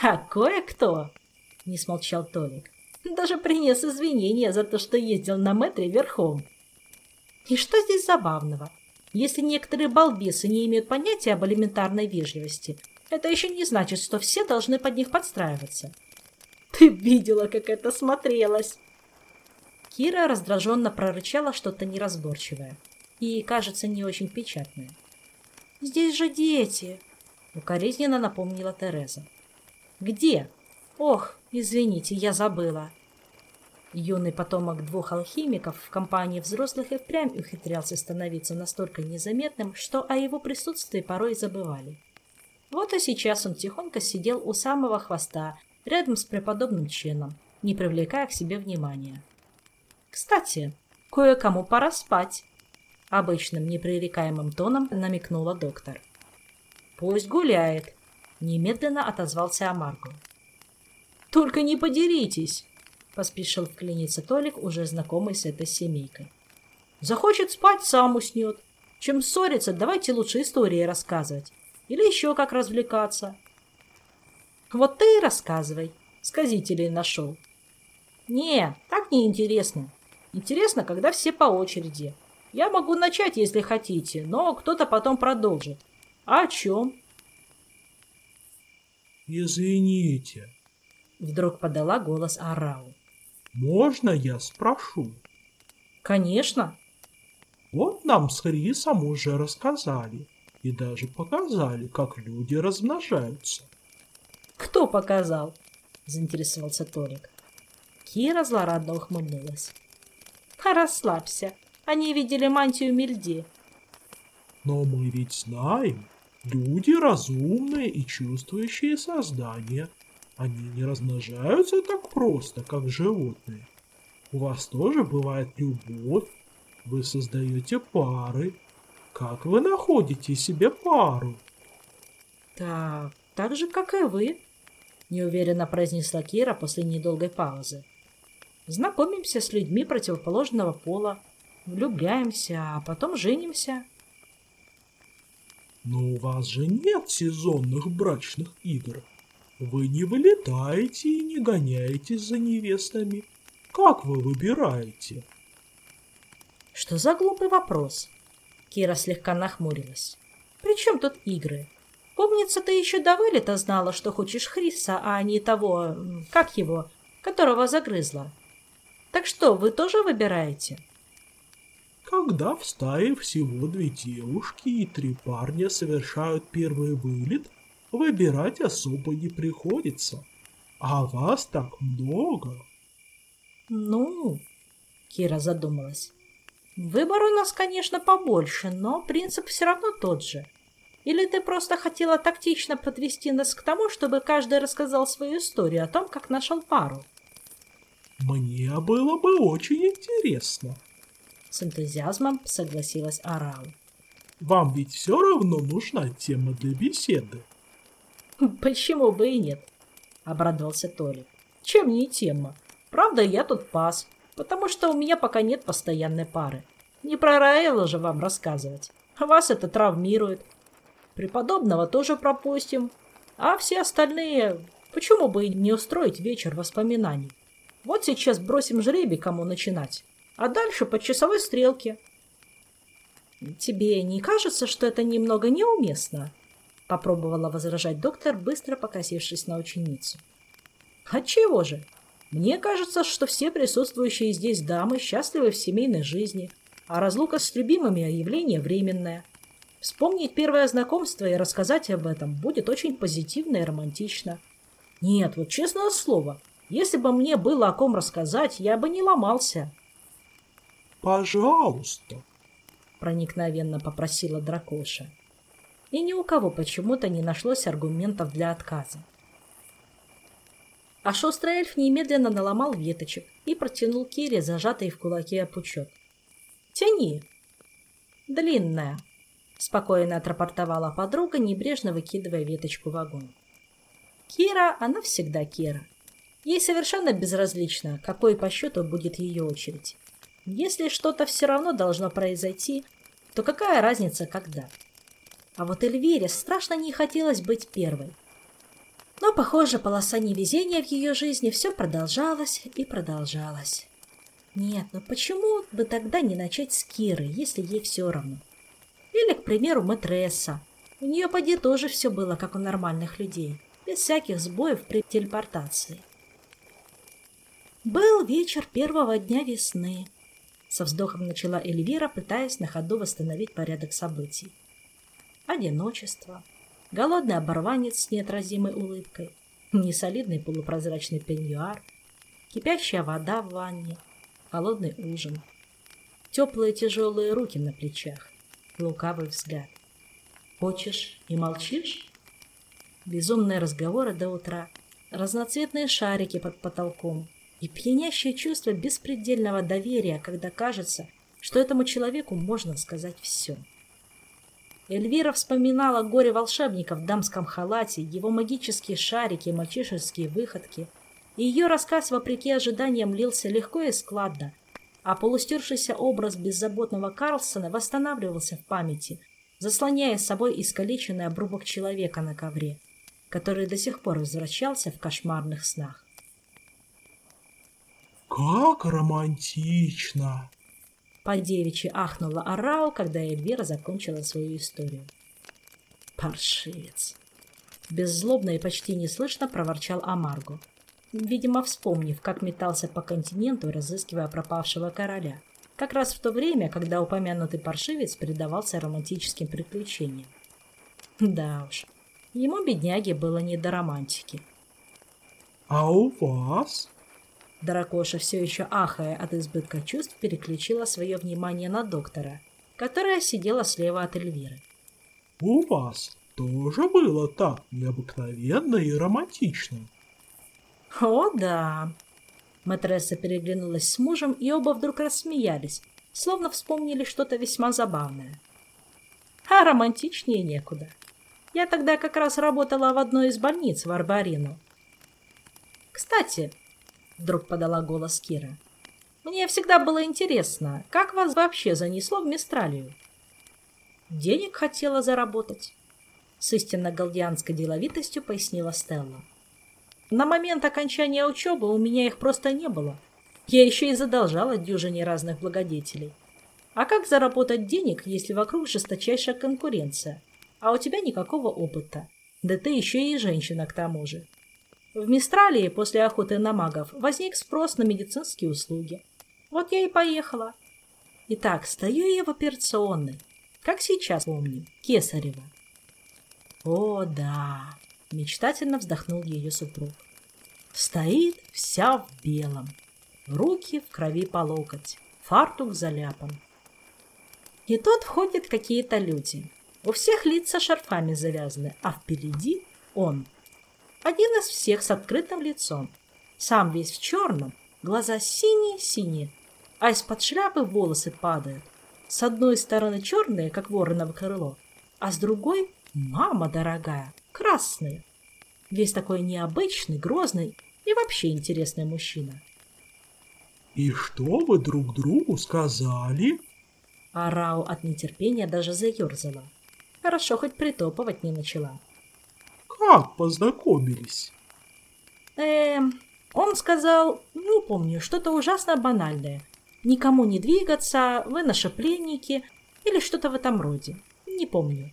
«А кое-кто!» — не смолчал Толик. «Даже принес извинения за то, что ездил на метре верхом. И что здесь забавного? Если некоторые балбесы не имеют понятия об элементарной вежливости, это еще не значит, что все должны под них подстраиваться. Ты видела, как это смотрелось!» Кира раздраженно прорычала что-то неразборчивое и, кажется, не очень печатное. «Здесь же дети!» — укоризненно напомнила Тереза. «Где?» «Ох, извините, я забыла!» Юный потомок двух алхимиков в компании взрослых и впрямь ухитрялся становиться настолько незаметным, что о его присутствии порой забывали. Вот и сейчас он тихонько сидел у самого хвоста, рядом с преподобным Ченом, не привлекая к себе внимания. «Кстати, кое-кому пора спать», — обычным непререкаемым тоном намекнула доктор. «Пусть гуляет», — немедленно отозвался Амарго. «Только не подеритесь», — поспешил вклиниться Толик, уже знакомый с этой семейкой. «Захочет спать, сам уснет. Чем ссориться, давайте лучше истории рассказывать. Или еще как развлекаться. Вот ты и рассказывай. Сказителей нашел. Не, так не интересно. Интересно, когда все по очереди. Я могу начать, если хотите, но кто-то потом продолжит. А о чем? Извините. Вдруг подала голос Арау. Можно я спрошу? Конечно. Вот нам с Хрисом уже рассказали и даже показали, как люди размножаются. «Кто показал?» – заинтересовался Толик. Кира злорадно ухмыльнулась. «А расслабься, они видели мантию Мельди». «Но мы ведь знаем, люди разумные и чувствующие создания. Они не размножаются так просто, как животные. У вас тоже бывает любовь, вы создаете пары. Как вы находите себе пару?» «Так, так же, как и вы», неуверенно произнесла Кира после недолгой паузы. Знакомимся с людьми противоположного пола, влюбляемся, а потом женимся. Но у вас же нет сезонных брачных игр. Вы не вылетаете и не гоняетесь за невестами. Как вы выбираете? Что за глупый вопрос? Кира слегка нахмурилась. При чем тут игры? Помнится, ты еще до вылета знала, что хочешь Хриса, а не того, как его, которого загрызла. Так что, вы тоже выбираете? Когда в стае всего две девушки и три парня совершают первый вылет, выбирать особо не приходится. А вас так много. Ну, Кира задумалась. Выбор у нас, конечно, побольше, но принцип все равно тот же – или ты просто хотела тактично подвести нас к тому, чтобы каждый рассказал свою историю о том, как нашел пару? Мне было бы очень интересно. С энтузиазмом согласилась Арал. Вам ведь все равно нужна тема для беседы. Почему бы и нет? Обрадовался Толик. Чем не тема? Правда, я тут пас, потому что у меня пока нет постоянной пары. Не про Раэла же вам рассказывать. Вас это травмирует, Преподобного тоже пропустим, а все остальные Почему бы и не устроить вечер воспоминаний? Вот сейчас бросим жребий, кому начинать, а дальше по часовой стрелке. Тебе не кажется, что это немного неуместно? Попробовала возражать доктор, быстро покосившись на ученицу. Отчего же? Мне кажется, что все присутствующие здесь дамы счастливы в семейной жизни, а разлука с любимыми – явление временное. Вспомнить первое знакомство и рассказать об этом будет очень позитивно и романтично. Нет, вот честное слово, если бы мне было о ком рассказать, я бы не ломался. «Пожалуйста», — проникновенно попросила Дракоша. И ни у кого почему-то не нашлось аргументов для отказа. А шустрый эльф немедленно наломал веточек и протянул Кире зажатый в кулаке опучок. «Тяни!» «Длинная», — спокойно отрапортовала подруга, небрежно выкидывая веточку в огонь. Кира, она всегда Кира. Ей совершенно безразлично, какой по счету будет ее очередь. Если что-то все равно должно произойти, то какая разница, когда? А вот Эльвире страшно не хотелось быть первой. Но, похоже, полоса невезения в ее жизни все продолжалась и продолжалась. Нет, но почему бы тогда не начать с Киры, если ей все равно? Или, к примеру, матресса. У нее, поди, тоже все было, как у нормальных людей, без всяких сбоев при телепортации. Был вечер первого дня весны. Со вздохом начала Эльвира, пытаясь на ходу восстановить порядок событий. Одиночество, голодный оборванец с неотразимой улыбкой, несолидный полупрозрачный пеньюар, кипящая вода в ванне, холодный ужин, теплые тяжелые руки на плечах, лукавый взгляд. Хочешь и молчишь? Безумные разговоры до утра, разноцветные шарики под потолком — и пьянящее чувство беспредельного доверия, когда кажется, что этому человеку можно сказать все. Эльвира вспоминала горе волшебника в дамском халате, его магические шарики, мальчишеские выходки, и ее рассказ, вопреки ожиданиям, лился легко и складно, а полустершийся образ беззаботного Карлсона восстанавливался в памяти, заслоняя собой искалеченный обрубок человека на ковре, который до сих пор возвращался в кошмарных снах. «Как романтично!» По-девичьи ахнула Арау, когда Эльвира закончила свою историю. «Паршивец!» Беззлобно и почти неслышно проворчал Амарго, видимо, вспомнив, как метался по континенту, разыскивая пропавшего короля, как раз в то время, когда упомянутый паршивец предавался романтическим приключениям. Да уж, ему, бедняге, было не до романтики. «А у вас?» Дракоша, все еще ахая от избытка чувств, переключила свое внимание на доктора, которая сидела слева от Эльвиры. «У вас тоже было так необыкновенно и романтично?» «О, да!» Матресса переглянулась с мужем, и оба вдруг рассмеялись, словно вспомнили что-то весьма забавное. А романтичнее некуда. Я тогда как раз работала в одной из больниц в Арбарину. Кстати, Вдруг подала голос Кира. Мне всегда было интересно, как вас вообще занесло в Мистралию? Денег хотела заработать. С истинно галдианской деловитостью пояснила Стелла. На момент окончания учебы у меня их просто не было. Я еще и задолжала дюжине разных благодетелей. А как заработать денег, если вокруг жесточайшая конкуренция, а у тебя никакого опыта? Да ты еще и женщина к тому же. В Мистралии после охоты на магов возник спрос на медицинские услуги. Вот я и поехала. Итак, стою я в операционной, как сейчас помню, Кесарева. О, да, мечтательно вздохнул ее супруг. Стоит вся в белом, руки в крови по локоть, фартук заляпан. И тут входят какие-то люди. У всех лица шарфами завязаны, а впереди он — один из всех с открытым лицом. Сам весь в черном, глаза синие-синие, а из-под шляпы волосы падают. С одной стороны черные, как вороново крыло, а с другой — мама дорогая, красные. Весь такой необычный, грозный и вообще интересный мужчина. «И что вы друг другу сказали?» Арау от нетерпения даже заерзала. Хорошо, хоть притопывать не начала как познакомились? Эм, он сказал, не помню, что-то ужасно банальное. Никому не двигаться, вы наши пленники или что-то в этом роде. Не помню.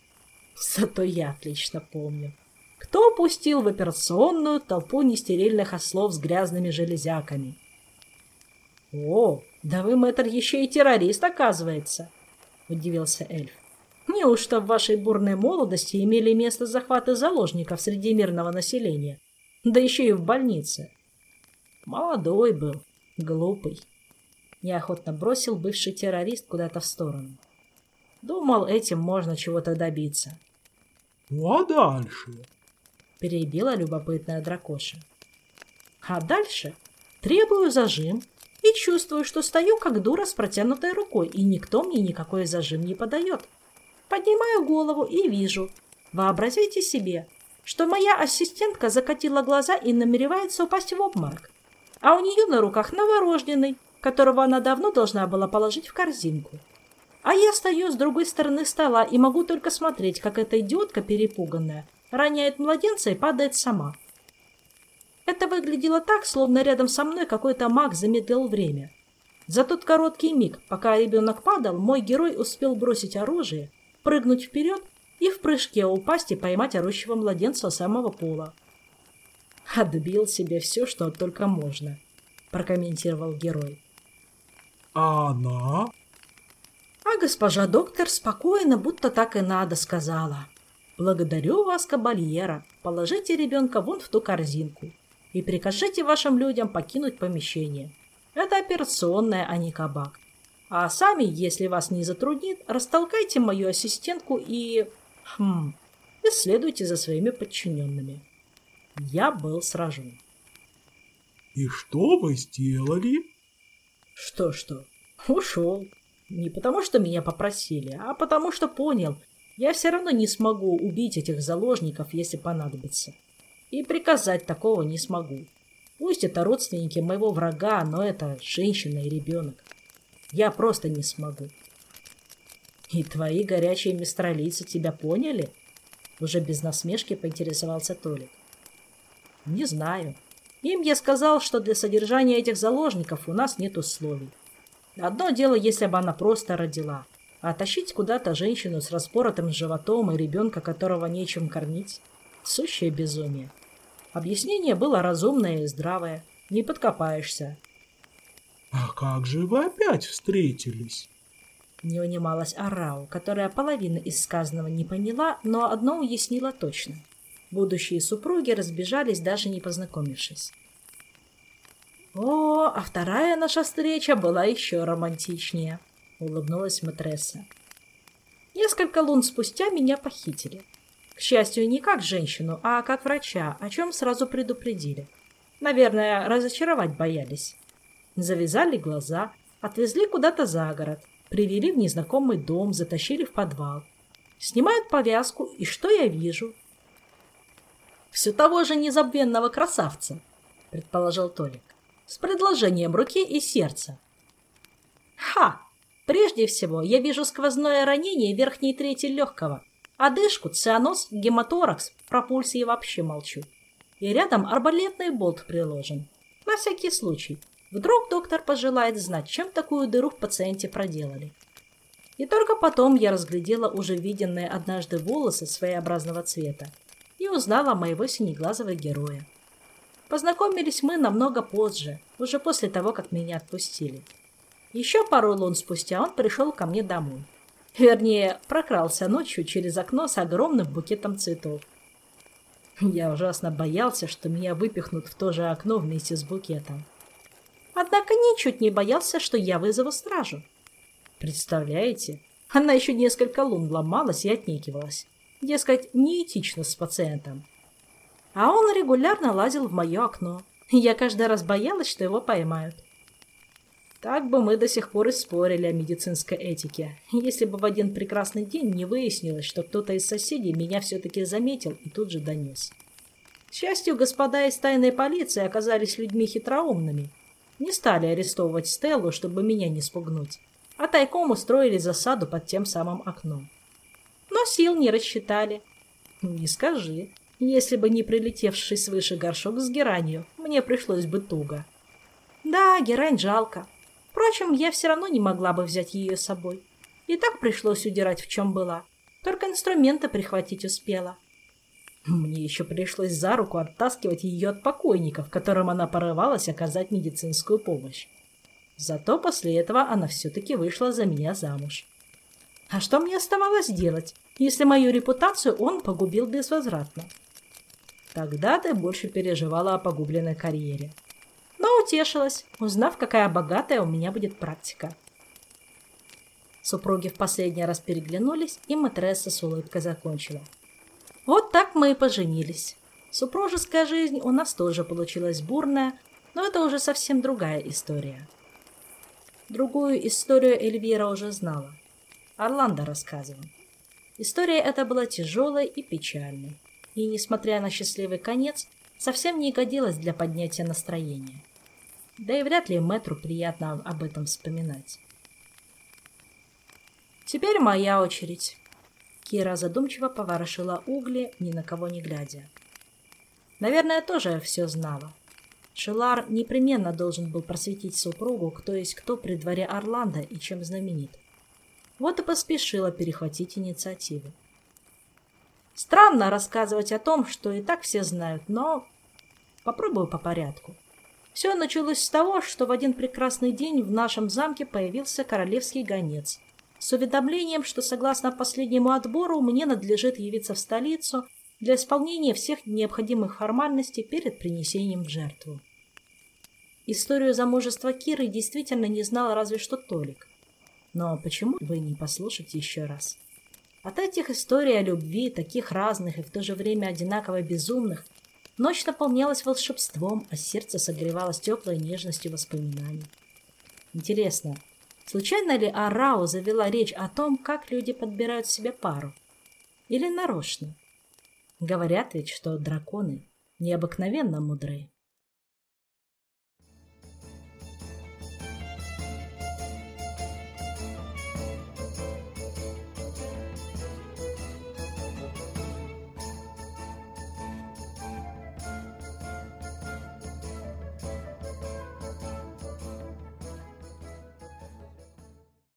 Зато я отлично помню. Кто пустил в операционную толпу нестерильных ослов с грязными железяками? О, да вы, мэтр, еще и террорист, оказывается, удивился эльф. Неужто в вашей бурной молодости имели место захваты заложников среди мирного населения? Да еще и в больнице. Молодой был, глупый. Неохотно бросил бывший террорист куда-то в сторону. Думал, этим можно чего-то добиться. Ну а дальше? Перебила любопытная дракоша. А дальше требую зажим и чувствую, что стою как дура с протянутой рукой, и никто мне никакой зажим не подает. Поднимаю голову и вижу. Вообразите себе, что моя ассистентка закатила глаза и намеревается упасть в обморок. А у нее на руках новорожденный, которого она давно должна была положить в корзинку. А я стою с другой стороны стола и могу только смотреть, как эта идиотка перепуганная роняет младенца и падает сама. Это выглядело так, словно рядом со мной какой-то маг замедлил время. За тот короткий миг, пока ребенок падал, мой герой успел бросить оружие, прыгнуть вперед и в прыжке упасть и поймать орущего младенца самого пола. «Отбил себе все, что только можно», — прокомментировал герой. «А она?» А госпожа доктор спокойно, будто так и надо, сказала. «Благодарю вас, кабальера. Положите ребенка вон в ту корзинку и прикажите вашим людям покинуть помещение. Это операционная, а не кабак. А сами, если вас не затруднит, растолкайте мою ассистентку и... Хм, исследуйте за своими подчиненными. Я был сражен. И что вы сделали? Что-что? Ушел. Не потому, что меня попросили, а потому, что понял, я все равно не смогу убить этих заложников, если понадобится. И приказать такого не смогу. Пусть это родственники моего врага, но это женщина и ребенок. Я просто не смогу. И твои горячие мистралийцы тебя поняли? Уже без насмешки поинтересовался Толик. Не знаю. Им я сказал, что для содержания этих заложников у нас нет условий. Одно дело, если бы она просто родила. А тащить куда-то женщину с распоротым животом и ребенка, которого нечем кормить – сущее безумие. Объяснение было разумное и здравое. Не подкопаешься. «А как же вы опять встретились?» Не унималась Арау, которая половину из сказанного не поняла, но одно уяснила точно. Будущие супруги разбежались, даже не познакомившись. «О, а вторая наша встреча была еще романтичнее», — улыбнулась матресса. Несколько лун спустя меня похитили. К счастью, не как женщину, а как врача, о чем сразу предупредили. Наверное, разочаровать боялись. Завязали глаза, отвезли куда-то за город, привели в незнакомый дом, затащили в подвал. Снимают повязку, и что я вижу? Все того же незабвенного красавца, предположил Толик, с предложением руки и сердца. Ха! Прежде всего, я вижу сквозное ранение верхней трети легкого, Одышку, цианоз, гематоракс, про пульсе и вообще молчу. И рядом арбалетный болт приложен. На всякий случай. Вдруг доктор пожелает знать, чем такую дыру в пациенте проделали. И только потом я разглядела уже виденные однажды волосы своеобразного цвета и узнала моего синеглазого героя. Познакомились мы намного позже, уже после того, как меня отпустили. Еще пару лун спустя он пришел ко мне домой. Вернее, прокрался ночью через окно с огромным букетом цветов. Я ужасно боялся, что меня выпихнут в то же окно вместе с букетом. Однако ничуть не боялся, что я вызову стражу. Представляете? Она еще несколько лун ломалась и отнекивалась. Дескать, неэтично с пациентом. А он регулярно лазил в мое окно. Я каждый раз боялась, что его поймают. Так бы мы до сих пор и спорили о медицинской этике, если бы в один прекрасный день не выяснилось, что кто-то из соседей меня все-таки заметил и тут же донес. К счастью, господа из тайной полиции оказались людьми хитроумными. Не стали арестовывать Стеллу, чтобы меня не спугнуть, а тайком устроили засаду под тем самым окном. Но сил не рассчитали. Не скажи. Если бы не прилетевший свыше горшок с геранью, мне пришлось бы туго. Да, герань жалко. Впрочем, я все равно не могла бы взять ее с собой. И так пришлось удирать в чем была. Только инструменты прихватить успела. Мне еще пришлось за руку оттаскивать ее от покойников, которым она порывалась оказать медицинскую помощь. Зато после этого она все-таки вышла за меня замуж. А что мне оставалось делать, если мою репутацию он погубил безвозвратно? Тогда ты больше переживала о погубленной карьере. Но утешилась, узнав, какая богатая у меня будет практика. Супруги в последний раз переглянулись, и матресса с улыбкой закончила. Вот так мы и поженились. Супружеская жизнь у нас тоже получилась бурная, но это уже совсем другая история. Другую историю Эльвира уже знала. Орландо рассказывал. История эта была тяжелой и печальной, и, несмотря на счастливый конец, совсем не годилась для поднятия настроения. Да и вряд ли мэтру приятно об этом вспоминать. Теперь моя очередь. Кира задумчиво поворошила угли, ни на кого не глядя. Наверное, тоже все знала. Шелар непременно должен был просветить супругу, кто есть кто при дворе Орландо и чем знаменит. Вот и поспешила перехватить инициативу. Странно рассказывать о том, что и так все знают, но попробую по порядку. Все началось с того, что в один прекрасный день в нашем замке появился королевский гонец с уведомлением, что согласно последнему отбору мне надлежит явиться в столицу для исполнения всех необходимых формальностей перед принесением в жертву. Историю замужества Киры действительно не знал разве что Толик. Но почему бы не послушать еще раз? От этих историй о любви, таких разных и в то же время одинаково безумных, ночь наполнялась волшебством, а сердце согревалось теплой нежностью воспоминаний. Интересно, Случайно ли Арао завела речь о том, как люди подбирают себе пару? Или нарочно? Говорят ведь, что драконы необыкновенно мудрые.